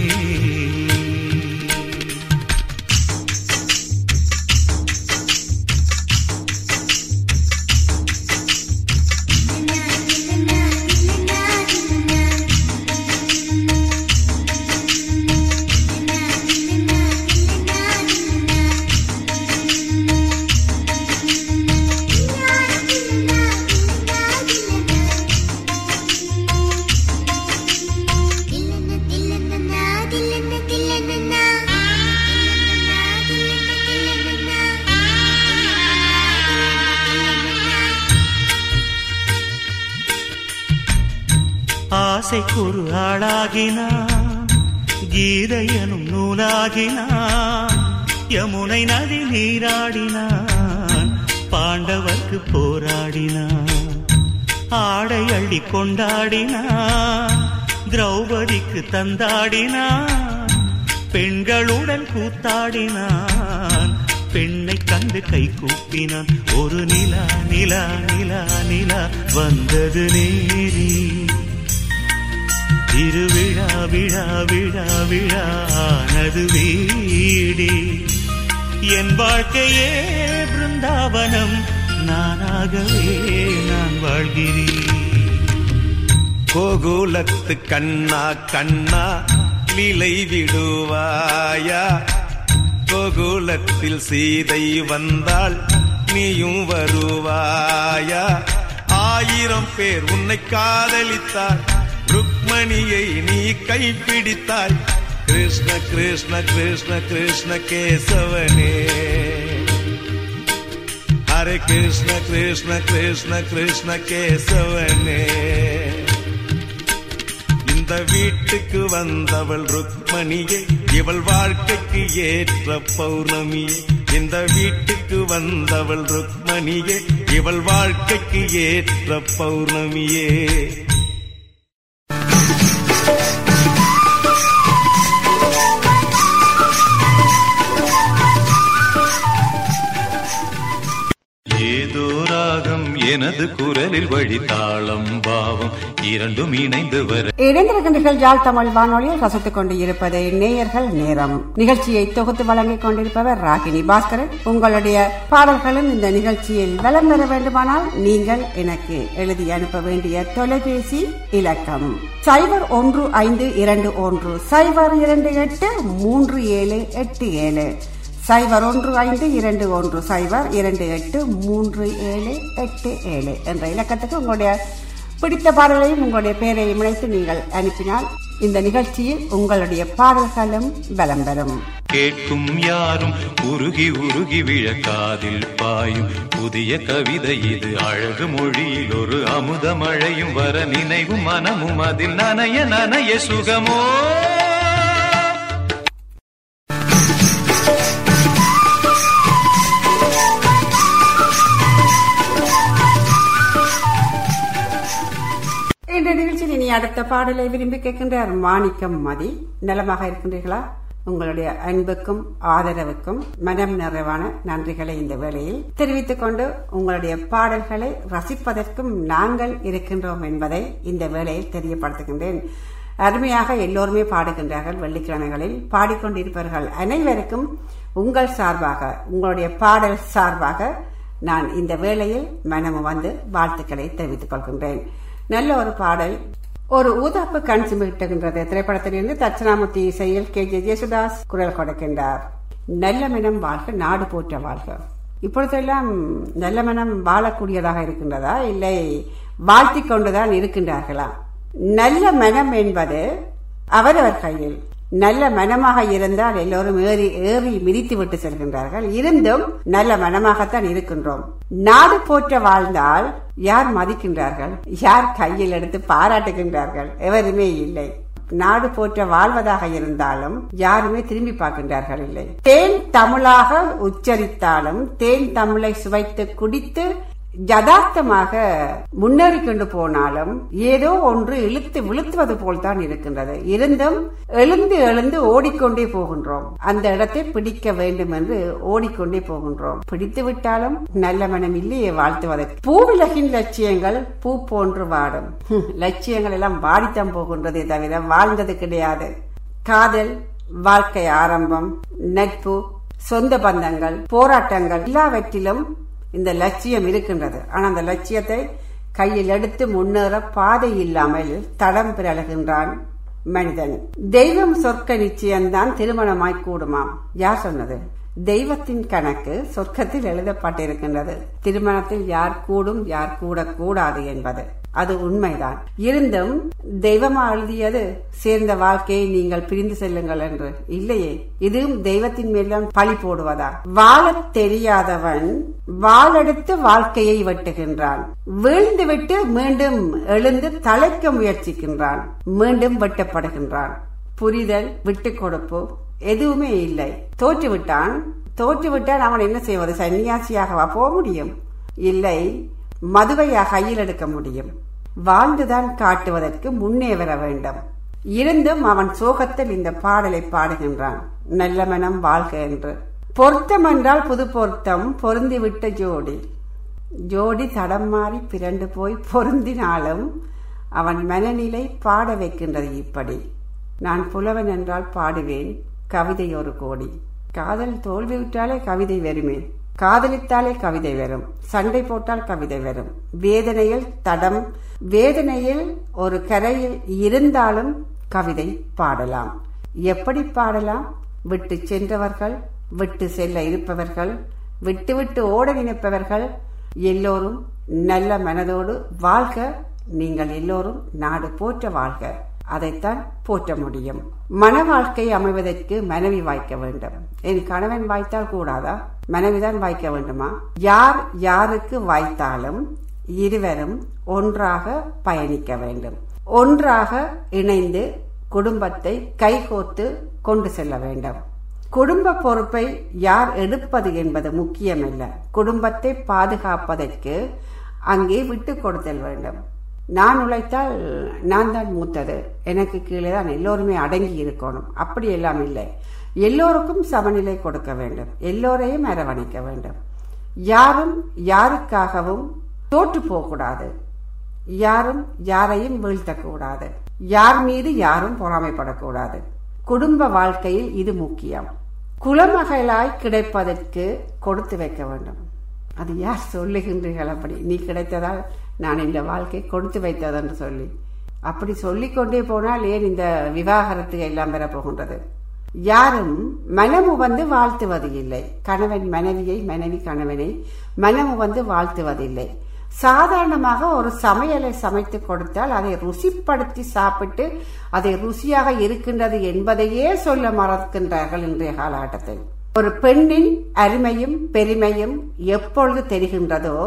திரௌபதிக்கு பெண்களுடன் கூத்தாடினான். பெண்ணை கண்டு கை கூப்பினான். ஒரு நிலா நிலா நிலா நிலா வந்தது நேரி. திருவிழா விழா விழா விழானது வீடி. என் வாழ்க்கையே பிருந்தாவனம். நானாகவே நான் வாழ்கிறேன். கோகுலத்து கண்ணா கண்ணா லீலை விடுவாயா? கோகுலத்தில் சீதை வந்தால் நீயும் வருவாயா? ஆயிரம் பேர் உன்னை காதலித்தார் ருக்மணியை நீ கைப்பிடித்தாய். கிருஷ்ண கிருஷ்ண கிருஷ்ண கிருஷ்ண கேசவனே. ஹரே கிருஷ்ண கிருஷ்ண கிருஷ்ண கிருஷ்ண கேசவனே. இந்த வீட்டுக்கு வந்தவள் ருக்மணியே இவள் வாழ்க்கைக்கு ஏற்ற பௌர்ணமியே. இந்த வீட்டுக்கு வந்தவள் ருக்மணியே இவள் வாழ்க்கைக்கு ஏற்ற பௌர்ணமியே. எனது குரலில் வழி தாளம் பாவம். இரண்டும் இணைந்து வர இணைந்திருக்கின்றீர்கள் தமிழ் வானொலியில் ரசித்துக் கொண்டு இருப்பது நேயர்கள் நேரம். நிகழ்ச்சியை தொகுத்து வழங்கிக் கொண்டிருப்பவர் ராகினி பாஸ்கரன். உங்களுடைய பாடல்களும் இந்த நிகழ்ச்சியில் வலம் பெற வேண்டுமானால் நீங்கள் எனக்கு எழுதி அனுப்ப வேண்டிய தொலைபேசி இலக்கம். சைபர் ஒன்று ஐந்து இரண்டு ஒன்று சைபர் இரண்டு எட்டு மூன்று ஏழு எட்டு ஏழு. சைபர் ஒன்று ஐந்து இரண்டு ஒன்று சைபர் இரண்டு எட்டு மூன்று ஏழு எட்டு ஏழு என்ற இலக்கத்துக்கு உங்களுடைய பிடித்த பாடலையும் உங்களுடைய பெயரையும் இணைத்து நீங்கள் அனுப்பினால் இந்த நிகழ்ச்சியில் உங்களுடைய பாடல்களும் பலம் பெறும் கேட்கும் யாரும் உருகி உருகி விழக்காதில் பாயும் புதிய கவிதை இது. அழகு மொழியில் ஒரு அமுத மழையும் வர நினைவும் மனமும் அதில். நனைய நனைய சுகமோ? இனி அடுத்த பாடலை விரும்பி கேட்கின்றார் மாணிக்கம் மதி. நலமாக இருக்கின்றீர்களா? உங்களுடைய அன்புக்கும் ஆதரவுக்கும் மனம் நிறைவான நன்றிகளை இந்த வேளையில் தெரிவித்துக் கொண்டு உங்களுடைய பாடல்களை ரசிப்பதற்கும் நாங்கள் இருக்கின்றோம் என்பதை இந்த வேளையில் தெரியப்படுத்துகின்றேன். அருமையாக எல்லோருமே பாடுகின்றார்கள் வெள்ளிக்கிழமைகளில். பாடிக்கொண்டிருப்பவர்கள் அனைவருக்கும் உங்கள் சார்பாக உங்களுடைய பாடல் சார்பாக நான் இந்த வேளையில் மனமு வந்து வாழ்த்துக்களை தெரிவித்துக் கொள்கின்றேன். நல்ல ஒரு பாடல். ஒரு ஊதாப்பு கண் சிமிட்டுகின்றது திரைப்படத்திலிருந்து தட்சணாமூர்த்தி இசையில் கே. ஜே. ஜேசுதாஸ் குரல் கொடுக்கின்றார். நல்ல மனம் வாழ்க நாடு போற்ற வாழ்க. இப்பொழுதெல்லாம் நல்ல மனம் வாழக்கூடியதாக இருக்கின்றதா? இல்லை வாழ்த்திக் கொண்டுதான் இருக்கின்றார்களா? நல்ல மனம் என்பது அவரவர் கையில். நல்ல மனமாக இருந்தால் எல்லோரும் ஏறி ஏறி மிதித்து விட்டு செல்கின்றார்கள். இருந்தும் நல்ல மனமாகத்தான் இருக்கின்றோம். நாடு போற்ற வாழ்ந்தால் யார் மதிக்கின்றார்கள்? யார் கையில் எடுத்து பாராட்டுகின்றார்கள்? எவருமே இல்லை. நாடு போற்ற வாழ்வதாக இருந்தாலும் யாருமே திரும்பி பார்க்கின்றார்கள் இல்லை. தேன் தமிழாக உச்சரித்தாலும் தேன் தமிழை சுவைத்து குடித்து யதார்த்தமாக முன்னேறி கொண்டு போனாலும் ஏதோ ஒன்று இழுத்து விழுத்துவது போல்தான் இருக்கின்றது. இருந்தும் எழுந்து எழுந்து ஓடிக்கொண்டே போகின்றோம். அந்த இடத்தை பிடிக்க வேண்டும் என்று ஓடிக்கொண்டே போகின்றோம். பிடித்து விட்டாலும் நல்ல மனம் இல்லையே வாழ்த்துவதற்கு பூவிலகின் லட்சியங்கள் பூ போன்று வாடும். லட்சியங்கள் எல்லாம் வாடித்தான் போகின்றதே தவிர வாழ்ந்தது கிடையாது. காதல் வாழ்க்கை ஆரம்பம் நட்பு சொந்த பந்தங்கள் போராட்டங்கள் எல்லாவற்றிலும் இந்த லட்சியம் இருக்கின்றது. ஆனால் அந்த லட்சியத்தை கையில் எடுத்து முன்னேற பாதை இல்லாமல் தடம் பிறழுகின்றான் மனிதன். தெய்வம் சொர்க்க நிச்சயம்தான் திருமணமாய் கூடுமாம். யார் சொன்னது? தெய்வத்தின் கணக்கு சொர்க்கத்தில் எழுதப்பட்டிருக்கின்றது. திருமணத்தில் யார் கூடும் யார் கூடக்கூடாது என்பது. அது உண்மைதான். இருந்தும் தெய்வமா எழுதியது சேர்ந்த வாழ்க்கையை நீங்கள் பிரிந்து செல்லுங்கள் என்று. இல்லையே இதுவும் தெய்வத்தின் மேலும் பழி போடுவதா? வாழத் தெரியாதவன் வாழெடுத்து வாழ்க்கையை வெட்டுகின்றான். வீழ்ந்துவிட்டு மீண்டும் எழுந்து தலைக்க முயற்சிக்கின்றான். மீண்டும் வெட்டப்படுகின்றான். புரிதல் விட்டு கொடுப்பு எதுவுமே இல்லை. தோற்றுவிட்டான். தோற்றுவிட்டால் அவன் என்ன செய்வது? சன்னியாசியாகவா போக முடியும்? இல்லை மதுவையா கையில் எடுக்க முடியும்? வாழ்ந்துதான் காட்டுவதற்கு முன்னே வர வேண்டும். இருந்தும் அவன் சோகத்தில் இந்த பாடலை பாடுகின்றான். நல்ல மனம் வாழ்க என்று. பொருத்தம் என்றால் புது பொருத்தம் பொருந்திவிட்ட ஜோடி. ஜோடி தடம் மாறி பிறண்டு போய் பொருந்தினாலும் அவன் மனநிலை பாட வைக்கின்றது இப்படி. நான் புலவன் என்றால் பாடுவேன் கவிதை ஒரு கோடி. காதல் தோல்வியுற்றாலே கவிதை வருமே. காதலித்தாலே கவிதை வரும் சண்டை போட்டால் கவிதை வரும். வேதனையில் தடம் வேதனையில் ஒரு கரையில் இருந்தாலும் கவிதை பாடலாம். எப்படி பாடலாம்? விட்டு சென்றவர்கள் விட்டு செல்ல இருப்பவர்கள் விட்டு விட்டு ஓட நினைப்பவர்கள் எல்லோரும் நல்ல மனதோடு வாழ்க. நீங்கள் எல்லோரும் நாடு போற்ற வாழ்க. அதைத்தான் போற்ற முடியும். மன வாழ்க்கை அமைவதற்கு மனைவி வாய்க்க வேண்டும். என் கணவன் வாய்த்தால் கூடாதா? மனைவிதான் வாய்க்க வேண்டுமா? யார் யாருக்கு வாய்த்தாலும் இருவரும் ஒன்றாக பயணிக்க வேண்டும். ஒன்றாக இணைந்து குடும்பத்தை கைகோத்து கொண்டு செல்ல வேண்டும். குடும்ப பொறுப்பை யார் எடுப்பது என்பது முக்கியமல்ல. குடும்பத்தை பாதுகாப்பதற்கு அங்கே விட்டு கொடுத்தல் வேண்டும். நான் உழைத்தால் நான் தான் மூத்தது. எனக்கு கீழே தான் எல்லோருமே அடங்கி இருக்கணும். அப்படி எல்லாம் இல்லை. எல்லோருக்கும் சமநிலை கொடுக்க வேண்டும். எல்லோரையும் அரவணைக்க வேண்டும். யாரும் யாருக்காகவும் தோற்று போகக்கூடாது. யாரும் யாரையும் வீழ்த்தக்கூடாது. யார் மீது யாரும் பொறாமைப்படக்கூடாது. குடும்ப வாழ்க்கையில் இது முக்கியம். குலமகளாய் கிடைப்பதற்கு கொடுத்து வைக்க வேண்டும். அது யார் சொல்லுகின்றீர்கள் அப்படி? நீ கிடைத்ததால் நான் இந்த வாழ்க்கை கொடுத்து வைத்ததென்று சொல்லி. அப்படி சொல்லிக்கொண்டே போனால் ஏன் இந்த விவாகரத்து எல்லாம் பெறப்போகின்றது யாரும் மனமு வந்து வாழ்த்துவது இல்லை கணவன் மனைவியை மனைவி கணவனை மனமு வந்து வாழ்த்துவதில்லை. சாதாரணமாக ஒரு சமையலை சமைத்து கொடுத்தால் அதை ருசிப்படுத்தி சாப்பிட்டு அதை ருசியாக இருக்கின்றது என்பதையே சொல்ல மறக்கின்றார்கள் இன்றைய காலகட்டத்தில். ஒரு பெண்ணின் அருமையும் பெருமையும் எப்பொழுது தெரிகின்றதோ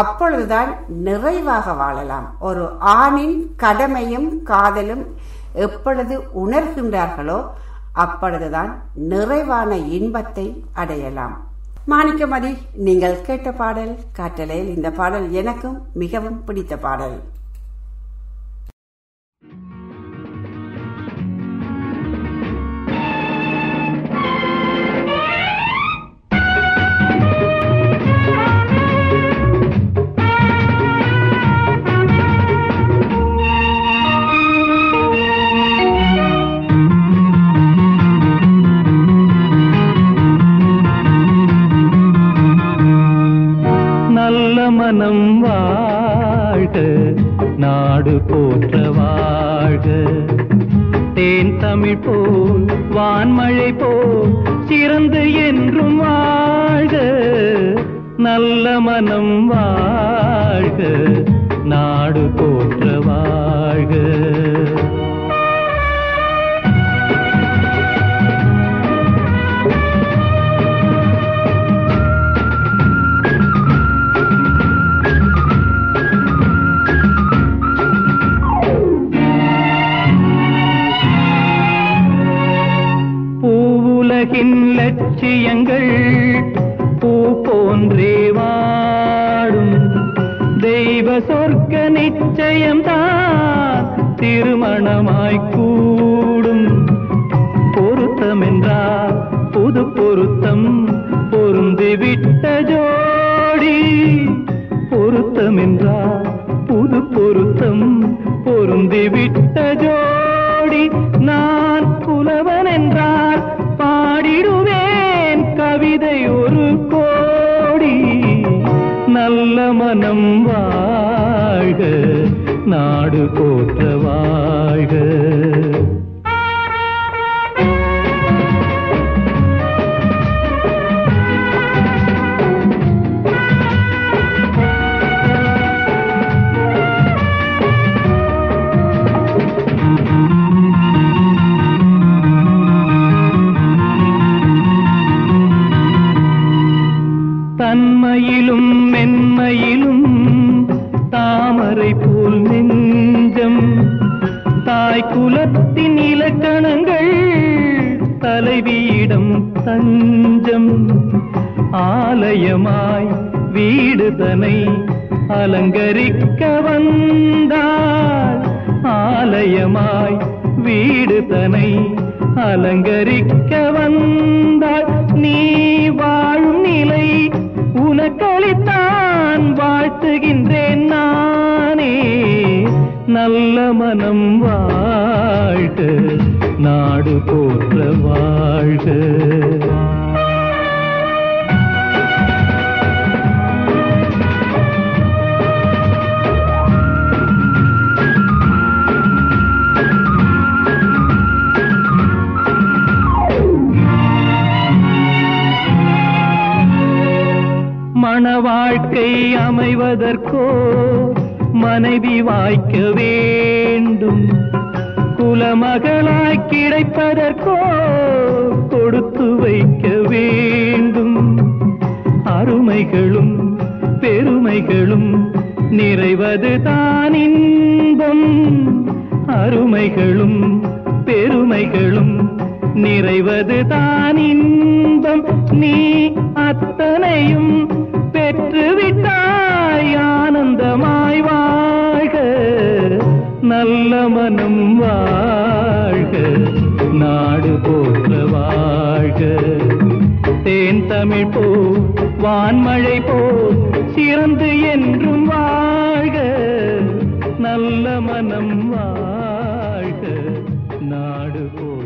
அப்பொழுதுதான் நிறைவாக வாழலாம். ஒரு ஆணின் கடமையும் காதலும் எப்பொழுது உணர்கின்றார்களோ அப்பொழுதுதான் நிறைவான இன்பத்தை அடையலாம். மாணிக்கமதி நீங்கள் கேட்ட பாடல் காற்றலையில் இந்த பாடல் எனக்கும் மிகவும் பிடித்த பாடல். நாடு போற்ற வாழ்க. தேன் தமிழ் போல் வான்மழை போல் சிறந்து என்றும் வாழ்க. நல்ல மனம் வாழ்க. நாடு போ நிச்சயம்தான் திருமணமாய் கூடும். பொருத்தம் என்றால் புது பொருத்தம் பொருந்திவிட்ட ஜோடி. பொருத்தம் என்றால் புது பொருத்தம் பொருந்திவிட்ட ஜோடி. நான் புலவன் என்றால் பாடிடுவேன் கவிதை ஒரு கோடி. நல்ல மனம் வா நன்மையிலும் மென்மையிலும் தாமரை போல் நெஞ்சம். தாய் குலத்தின் இலக்கணங்கள் தலைவியிடம் தஞ்சம். ஆலயமாய் வீடுதனை அலங்கரிக்க வந்தாள் ஆலயமாய் வீடுதனை அலங்கரிக்க வந்தாள் நீ நல்ல மனம் வாழ்க நாடு போற்ற வாழ்க. மண வாழ்க்கை அமைவதற்கோ மனைவி வாய்க்க வேண்டும். குலமகளாய் கிடைப்பதற்கோ கொடுத்து வைக்க வேண்டும். அருமைகளும் பெருமைகளும் நிறைவது தான் இன்பம். அருமைகளும் பெருமைகளும் நிறைவது தான் இன்பம். நீ அத்தனையும் பெற்றுவிட்ட நல்ல மனம் வாழ்க நாடு போற்ற வாழ்க. தேன் தமிழ் போ வான்மழை போ சிறந்து என்றும் வாழ்க. நல்ல மனம் வாழ்க நாடு போ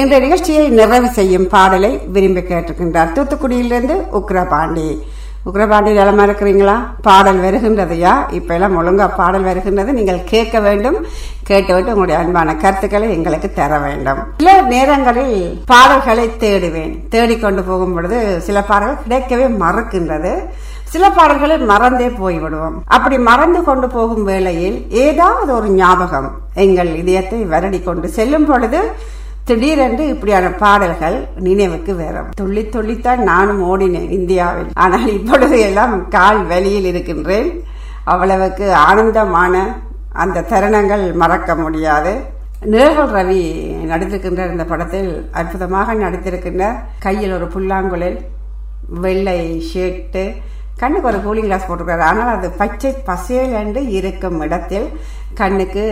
என்ற நிகழ்ச்சியை நிறைவு செய்யும் பாடலை விரும்பி கேட்டிருக்கின்றார். தூத்துக்குடியிலிருந்து உக்ரபாண்டி உக்ரபாண்டி நிலமா இருக்கிறீங்களா? பாடல் வருகின்றதையா? இப்ப எல்லாம் ஒழுங்கா பாடல் வருகின்றது நீங்கள் கேட்க வேண்டும். கேட்டுவிட்டு உங்களுடைய அன்பான கருத்துக்களை எங்களுக்கு தர வேண்டும். சில நேரங்களில் பாடல்களை தேடுவேன். தேடிக்கொண்டு போகும் பொழுது சில பாடல்கள் கிடைக்கவே மறக்கின்றது. சில பாடல்களை மறந்தே போய்விடுவோம். அப்படி மறந்து கொண்டு போகும் வேளையில் ஏதாவது ஒரு ஞாபகம் எங்கள் இதயத்தை வருடி கொண்டு செல்லும் பொழுது திடீரென்று இப்படியான பாடல்கள் நினைவுக்கு வரும். துள்ளி துள்ளித்தான் நானும் ஓடினேன் இந்தியாவில். ஆனால் இப்பொழுது எல்லாம் கால் வெளியில் இருக்கின்றேன். அவ்வளவுக்கு ஆனந்தமான அந்த தருணங்கள் மறக்க முடியாது. நிழல் ரவி நடித்திருக்கின்ற இந்த படத்தில். அற்புதமாக நடித்திருக்கின்ற கையில் ஒரு புல்லாங்குழல் வெள்ளை ஷேட்டு கண்ணுக்கு ஒரு கூலிங் கிளாஸ் போட்டிருக்காரு ஆனால் அது பச்சை பசேல் என்று இருக்கும் இடத்தில் கண்ணுக்கு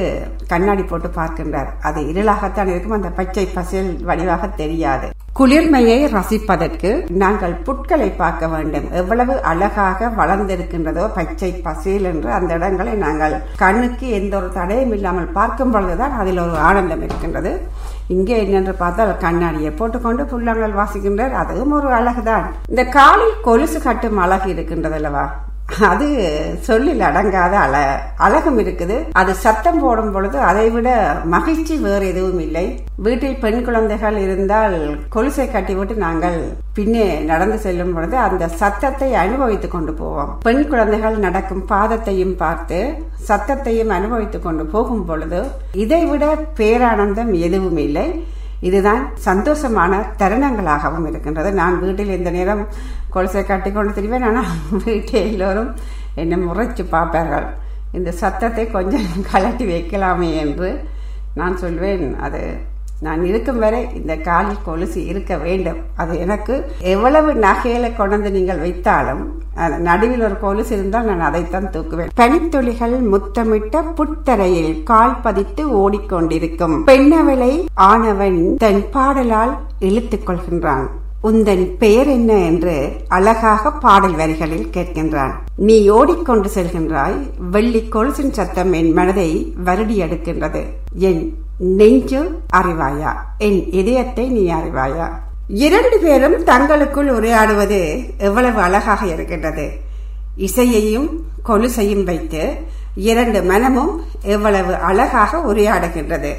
கண்ணாடி போட்டு பார்க்கின்றார். அது இருளாகத்தான் இருக்கும். அந்த பச்சை பசேல் வடிவாக தெரியாது. குளிர்மையை ரசிப்பதற்கு நாங்கள் புட்களை பார்க்க வேண்டும். எவ்வளவு அழகாக வளர்ந்திருக்கின்றதோ பச்சை பசேல் என்று அந்த இடங்களை நாங்கள் கண்ணுக்கு எந்த ஒரு தடையும் இல்லாமல் பார்க்கும் பொழுதுதான் அதில் ஒரு ஆனந்தம் இருக்கின்றது. இங்கே என்னென்று பார்த்தால் கண்ணாடியை போட்டுக்கொண்டு புல்லாங்கல் வாசிக்கின்றார். அதுவும் ஒரு அழகுதான். இந்த காலில் கொலுசு கட்டும் அழகு இருக்கின்றது அல்லவா அது சொல்லில் அடங்காத அழ அழகும் இருக்குது. அது சத்தம் போடும் பொழுது அதை விட மகிழ்ச்சி வேறு எதுவும் இல்லை. வீட்டில் பெண் குழந்தைகள் இருந்தால் கொலுசை கட்டிவிட்டு நாங்கள் பின்னே நடந்து செல்லும் பொழுது அந்த சத்தத்தை அனுபவித்துக் கொண்டு போவோம். பெண் குழந்தைகள் நடக்கும் பாதத்தையும் பார்த்து சத்தத்தையும் அனுபவித்துக் கொண்டு போகும் பொழுது இதைவிட பேரானந்தம் எதுவும் இல்லை. இதுதான் சந்தோஷமான தருணங்களாகவும் இருக்கின்றது. நான் வீட்டில் இந்த நேரம் கொலுசை கட்டிக்கொண்டு திரும்பேன் ஆனால் வீட்டில் எல்லோரும் என்னை முறைச்சு பார்ப்பார்கள். இந்த சத்தத்தை கொஞ்சம் கலட்டி வைக்கலாமே என்று நான் சொல்வேன். அது நான் இருக்கும் வரை இந்த காலில் கொலுசு இருக்க வேண்டும். அது எனக்கு எவ்வளவு நகையில கொண்டு நீங்கள் வைத்தாலும் நடுவில் ஒரு கொலுசு இருந்தால் நான் அதைத்தான் தூக்குவேன். பனித்துளிகள் முத்தமிட்ட புத்தரையில் கால் பதித்து ஓடிக்கொண்டிருக்கும். பெண்ணவளை ஆனவன் தன் பாடலால் இழுத்துக் கொள்கின்றான். உந்தன் பெயர் என்ன என்று அழகாக பாடல் வரிகளில் கேட்கின்றான். நீ ஓடிக்கொண்டு செல்கின்றாய் வெள்ளி கொலுசின் சத்தம் என் மனதை வருடி எடுக்கின்றது. என் நெஞ்சு அறிவாயா? என் இதயத்தை நீ அறிவாயா? இரண்டு பேரும் தங்களுக்குள் உரையாடுவது எவ்வளவு அழகாக இருக்கின்றது. இசையையும் கொலுசையும் வைத்து இரண்டு மனமும் எவ்வளவு அழகாக உரையாடுகின்றது.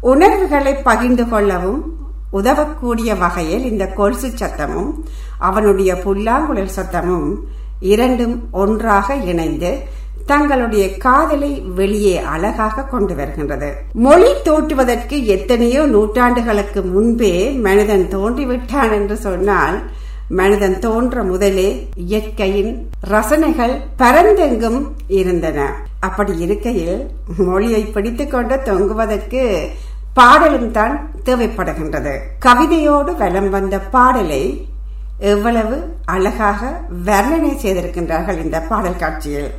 உணர்வுகளை பகிர்ந்து கொள்ளவும் உதவக்கூடிய வகையில் இந்த கொலுசு சத்தமும் அவனுடைய புல்லாங்குழல் சத்தமும் இரண்டும் ஒன்றாக இணைந்து தங்களுடைய காதலை வெளியே அழகாக கொண்டு வருகின்றது. மொழி தோற்றுவதற்கு எத்தனையோ நூற்றாண்டுகளுக்கு முன்பே மனிதன் தோன்றிவிட்டான் என்று சொன்னால் மனிதன் தோன்ற முதலே இயற்கையின் ரசனைகள் பரந்தெங்கும் இருந்தன. அப்படி இருக்கையில் மொழியை பிடித்துக்கொண்டு தொங்குவதற்கு பாடலும் தான் தேவைப்படுகின்றது. கவிதையோடு வலம் வந்த பாடலை எவ்வளவு அழகாக வர்ணனை செய்திருக்கின்றார்கள் இந்த பாடல் காட்சியில்.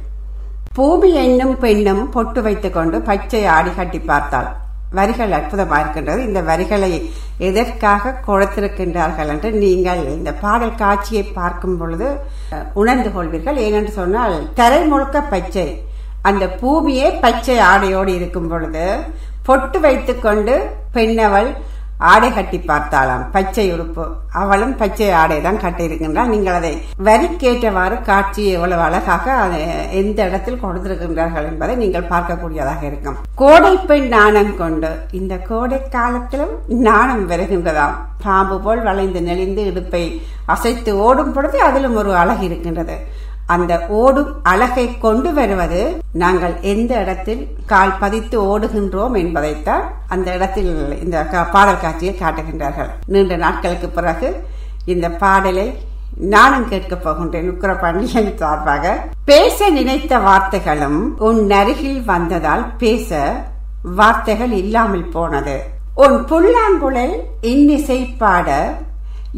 பூமி என்னும் பெண்ணும் பொட்டு வைத்துக் கொண்டு பச்சை ஆடி கட்டி பார்த்தாள். வரிகள் அற்புதமாக இருக்கின்றது. இந்த வரிகளை எதற்காக கொடுத்திருக்கின்றார்கள் என்று நீங்கள் இந்த பாடல் காட்சியை பார்க்கும் பொழுது உணர்ந்து கொள்வீர்கள். ஏனென்று சொன்னால் தரை முழுக்க பச்சை. அந்த பூமியே பச்சை ஆடையோடு இருக்கும் பொழுது பொட்டு வைத்துக்கொண்டு பெண்ணவள் ஆடை கட்டி பார்த்தாளாம். பச்சை உடுப்பு. அவளும் பச்சை ஆடை தான் கட்டியிருக்கின்றாள் நீங்கள் அதை வரிக்கேற்றவாறு காட்சி எவ்வளவு அழகாக எந்த இடத்தில் கொடுத்திருக்கின்றார்கள் என்பதை நீங்கள் பார்க்கக்கூடியதாக இருக்கும். கோடை பெண் நாணம் கொண்டு இந்த கோடை காலத்திலும் நாணம் வருகின்றதாம். பாம்பு போல் வளைந்து நெளிந்து இடுப்பை அசைத்து ஓடும் பொழுது அதிலும் ஒரு அழகு இருக்கின்றது. அந்த ஓடும் அழகை கொண்டு வருவது நாங்கள் எந்த இடத்தில் கால் பதித்து ஓடுகின்றோம் என்பதைத்தான் அந்த இடத்தில் இந்த கா- பாடல் காட்சியை காட்டுகின்றார்கள். நீண்ட நாட்களுக்கு பிறகு இந்த பாடலை நானும் கேட்கப் போகின்றேன் உக்கர சார்பாக. பேச நினைத்த வார்த்தைகளும் உன் அருகில் வந்ததால் பேச வார்த்தைகள் இல்லாமல் போனது. உன் புல்லாங்குழல் இன்னிசை பாட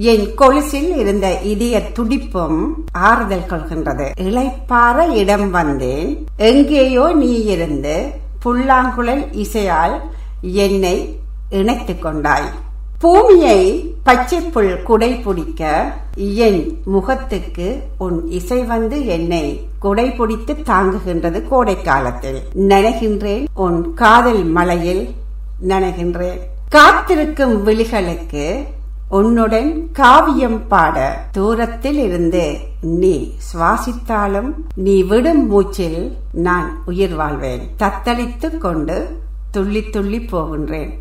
என் கொலுசில் இருந்த இதய துடிப்பும் ஆறுதல் கொள்கின்றது. இளைப்பாற இடம் வந்தேன். எங்கேயோ நீ இருந்து புல்லாங்குழல் இசையால் என்னை இணைத்துக் கொண்டாய். பூமியை பச்சை புல் குடை பிடிக்க என் முகத்துக்கு உன் இசை வந்து என்னை குடை பிடித்து தாங்குகின்றது கோடை காலத்தில் நனைகின்றேன் உன் காதல் மலையில் நனைகின்றேன். காத்திருக்கும் விழிகளுக்கு உன்னுடன் காவியம் பாட தூரத்தில் இருந்து நீ சுவாசித்தாலும் நீ விடும் மூச்சில் நான் உயிர் வாழ்வேன். தத்தளித்துக் கொண்டு துள்ளி துள்ளி போகின்றேன்.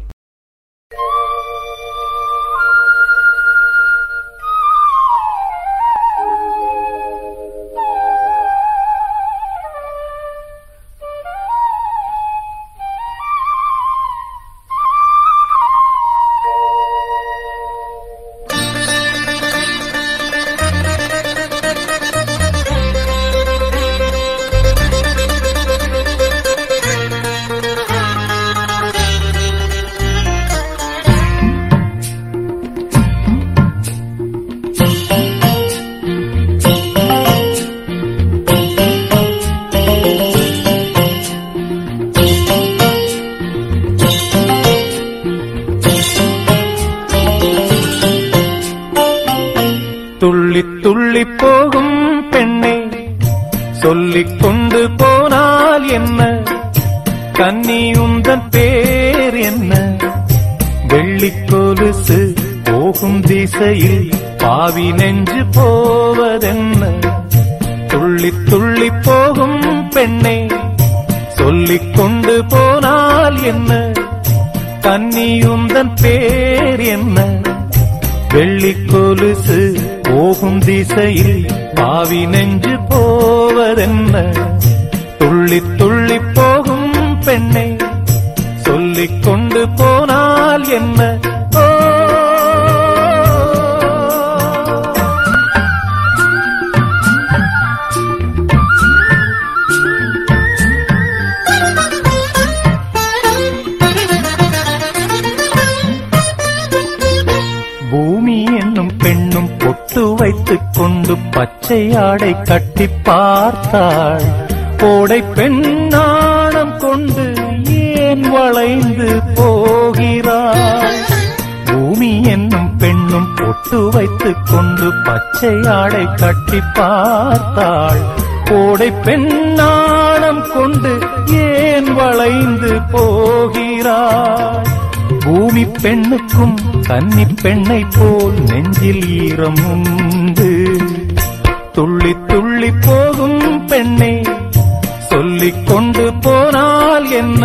பெண்ணும் பொட்டு வைத்துக் கொண்டு பச்சை ஆடை கட்டி பார்த்தாள். கோடை பெண் நாணம் கொண்டு ஏன் வளைந்து போகிறாள்? பூமி என்னும் பெண்ணும் பொட்டு வைத்துக் கொண்டு பச்சை ஆடை கட்டி பார்த்தாள். கோடை பெண் நாணம் கொண்டு ஏன் வளைந்து போகிறாள்? பூமி பெண்ணுக்கும் கன்னி பெண்ணை போல் நெஞ்சில் ஈரம் உண்டு. துள்ளி துள்ளி போகும் பெண்ணே சொல்லிக் கொண்டு போனால் என்ன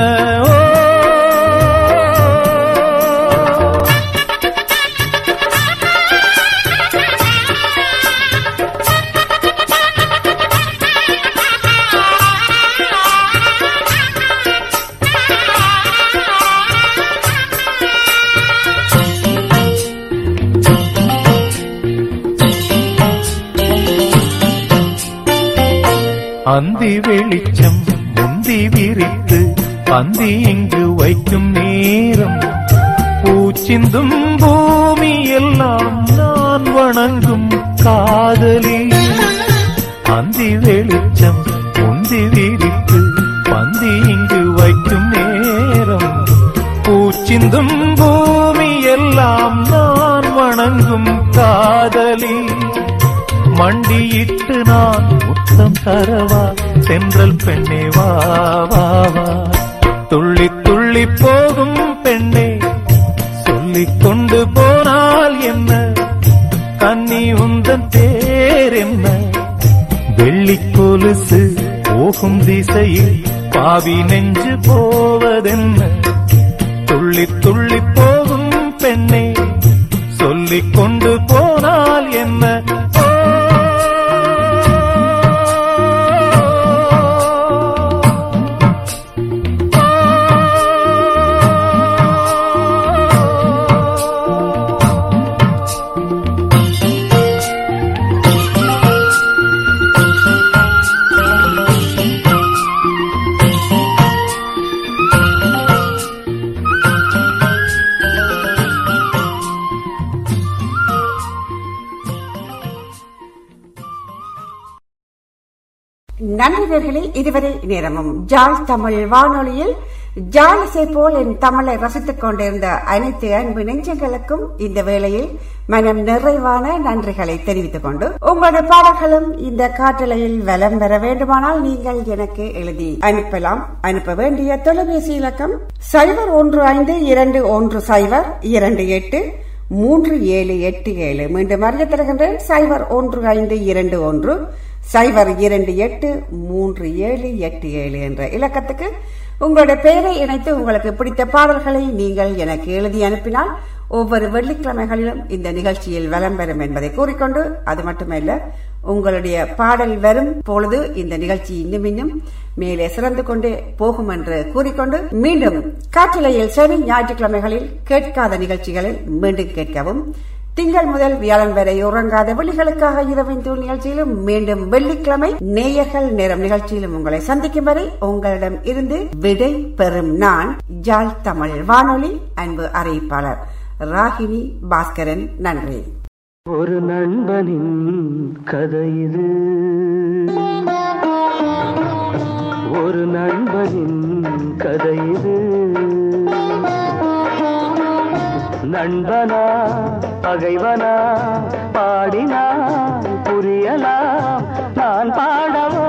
அந்தி வெளிச்சம் முந்தி விரித்து பந்தி இங்கு வைக்கும் நேரம். பூச்சிந்தும் பூமி எல்லாம் நான் வணங்கும் காதலி. அந்தி வெளிச்சம் முந்தி விரித்து பந்தி இங்கு வைக்கும் நேரம். பூச்சிந்தும் பூமி எல்லாம் நான் வணங்கும் காதலி. மண்டியிட்டு நான் முத்தம் தரவா சென்றல் பெண்ணே வா வா வா. துள்ளி துள்ளி போகும் பெண்ணே சொல்லிக் கொண்டு போனால் என்ன? கண்ணி உந்தன் தேர் என்ன? வெள்ளி கொலுசு போகும் திசையில் பாவி நெஞ்சு போவதென்ன? துள்ளி துள்ளி போகும் பெண்ணே சொல்லிக் கொண்டு போனால் என்ன? இதுவரை நேரமும். ஜாழ் தமிழ் வானொலியில் ஜாலிசை போல் என் தமிழை ரசித்துக் கொண்டிருந்த அனைத்து அன்பு நெஞ்சங்களுக்கும் இந்த வேளையில் மனம் நிறைவான நன்றிகளை தெரிவித்துக் கொண்டு உங்களுடைய பாடல்களும் இந்த காற்றலையில் வலம் பெற வேண்டுமானால் நீங்கள் எனக்கு எழுதி அனுப்பலாம். அனுப்ப வேண்டிய தொலைபேசி இலக்கம் சைபர் ஒன்று ஐந்து இரண்டு ஒன்று சைபர் இரண்டு எட்டு மூன்று ஏழு எட்டு ஏழு. மீண்டும் அறிய தருகின்றேன் சைபர் ஒன்று ஐந்து இரண்டு ஒன்று சைபர் இரண்டு எட்டு மூன்று ஏழு எட்டு ஏழு என்ற இலக்கத்துக்கு உங்களுடைய பெயரை இணைத்து உங்களுக்கு பிடித்த பாடல்களை நீங்கள் எனக்கு எழுதி அனுப்பினால் ஒவ்வொரு வெள்ளிக்கிழமைகளிலும் இந்த நிகழ்ச்சியில் வலம் பெறும் என்பதை கூறிக்கொண்டு அது மட்டுமல்ல உங்களுடைய பாடல் வரும் பொழுது இந்த நிகழ்ச்சி இன்னும் இன்னும் மேலே சிறந்து கொண்டே போகும் என்று கூறிக்கொண்டு மீண்டும் காற்றிலையில் சனி ஞாயிற்றுக்கிழமைகளில் கேட்காத நிகழ்ச்சிகளை மீண்டும் கேட்கவும் திங்கள் முதல் வியாழன் வரை உறங்காத வெள்ளிகளுக்காக இரவின் தூள் நிகழ்ச்சியிலும் மீண்டும் வெள்ளிக்கிழமை நேயர்கள் நேரம் நிகழ்ச்சியிலும் உங்களை சந்திக்கும் வரை உங்களிடம் இருந்து விடை பெறும் நான் ஜால் தமிழ் வானொலி அன்பு அறிவிப்பாளர் ராகினி பாஸ்கரன். நன்றி. ஒரு நண்பனின் கதை இது. ஒரு நண்பனின் கதை இது. நண்பனா பகைவனா பாடினால் புரியலாம் நான் பாடவோ?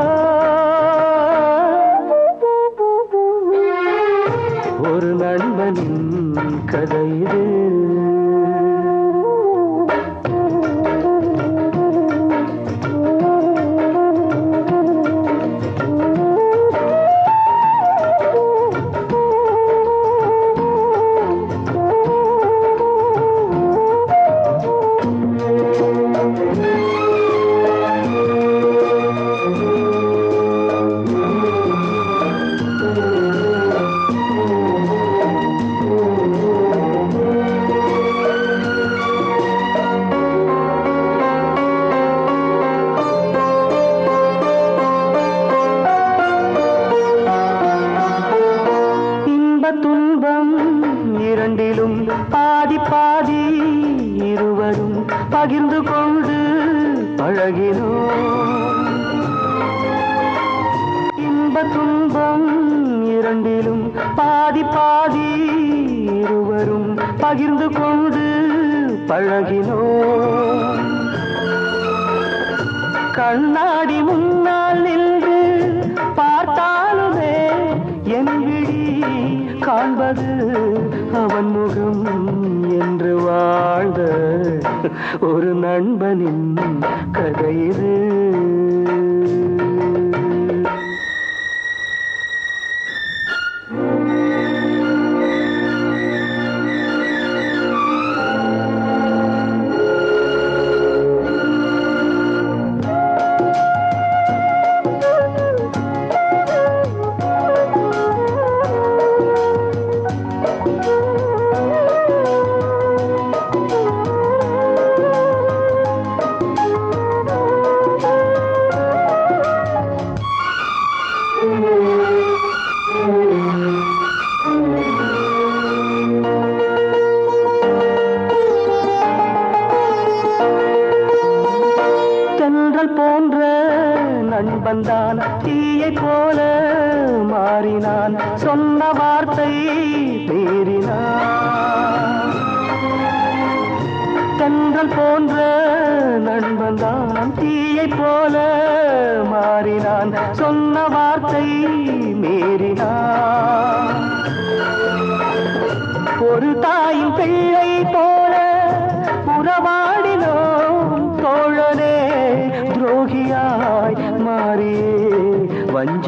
ஒரு நண்பனின் கதை இது. கொண்டு கொண்டு பழகினோம். கண்ணாடி முன்னால் நின்று பார்த்தாலுமே என் விழி காண்பது அவன் முகம் என்று வாழ்ந்த ஒரு நண்பனின் கதை இது.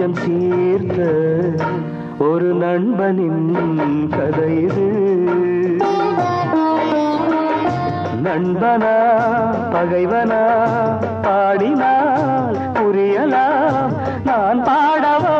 வஞ்சம் சீர்த்த ஒரு நண்பனின் கதை இது. நண்பனா பகைவனா பாடினால் புரியலாம். நான் பாடவோ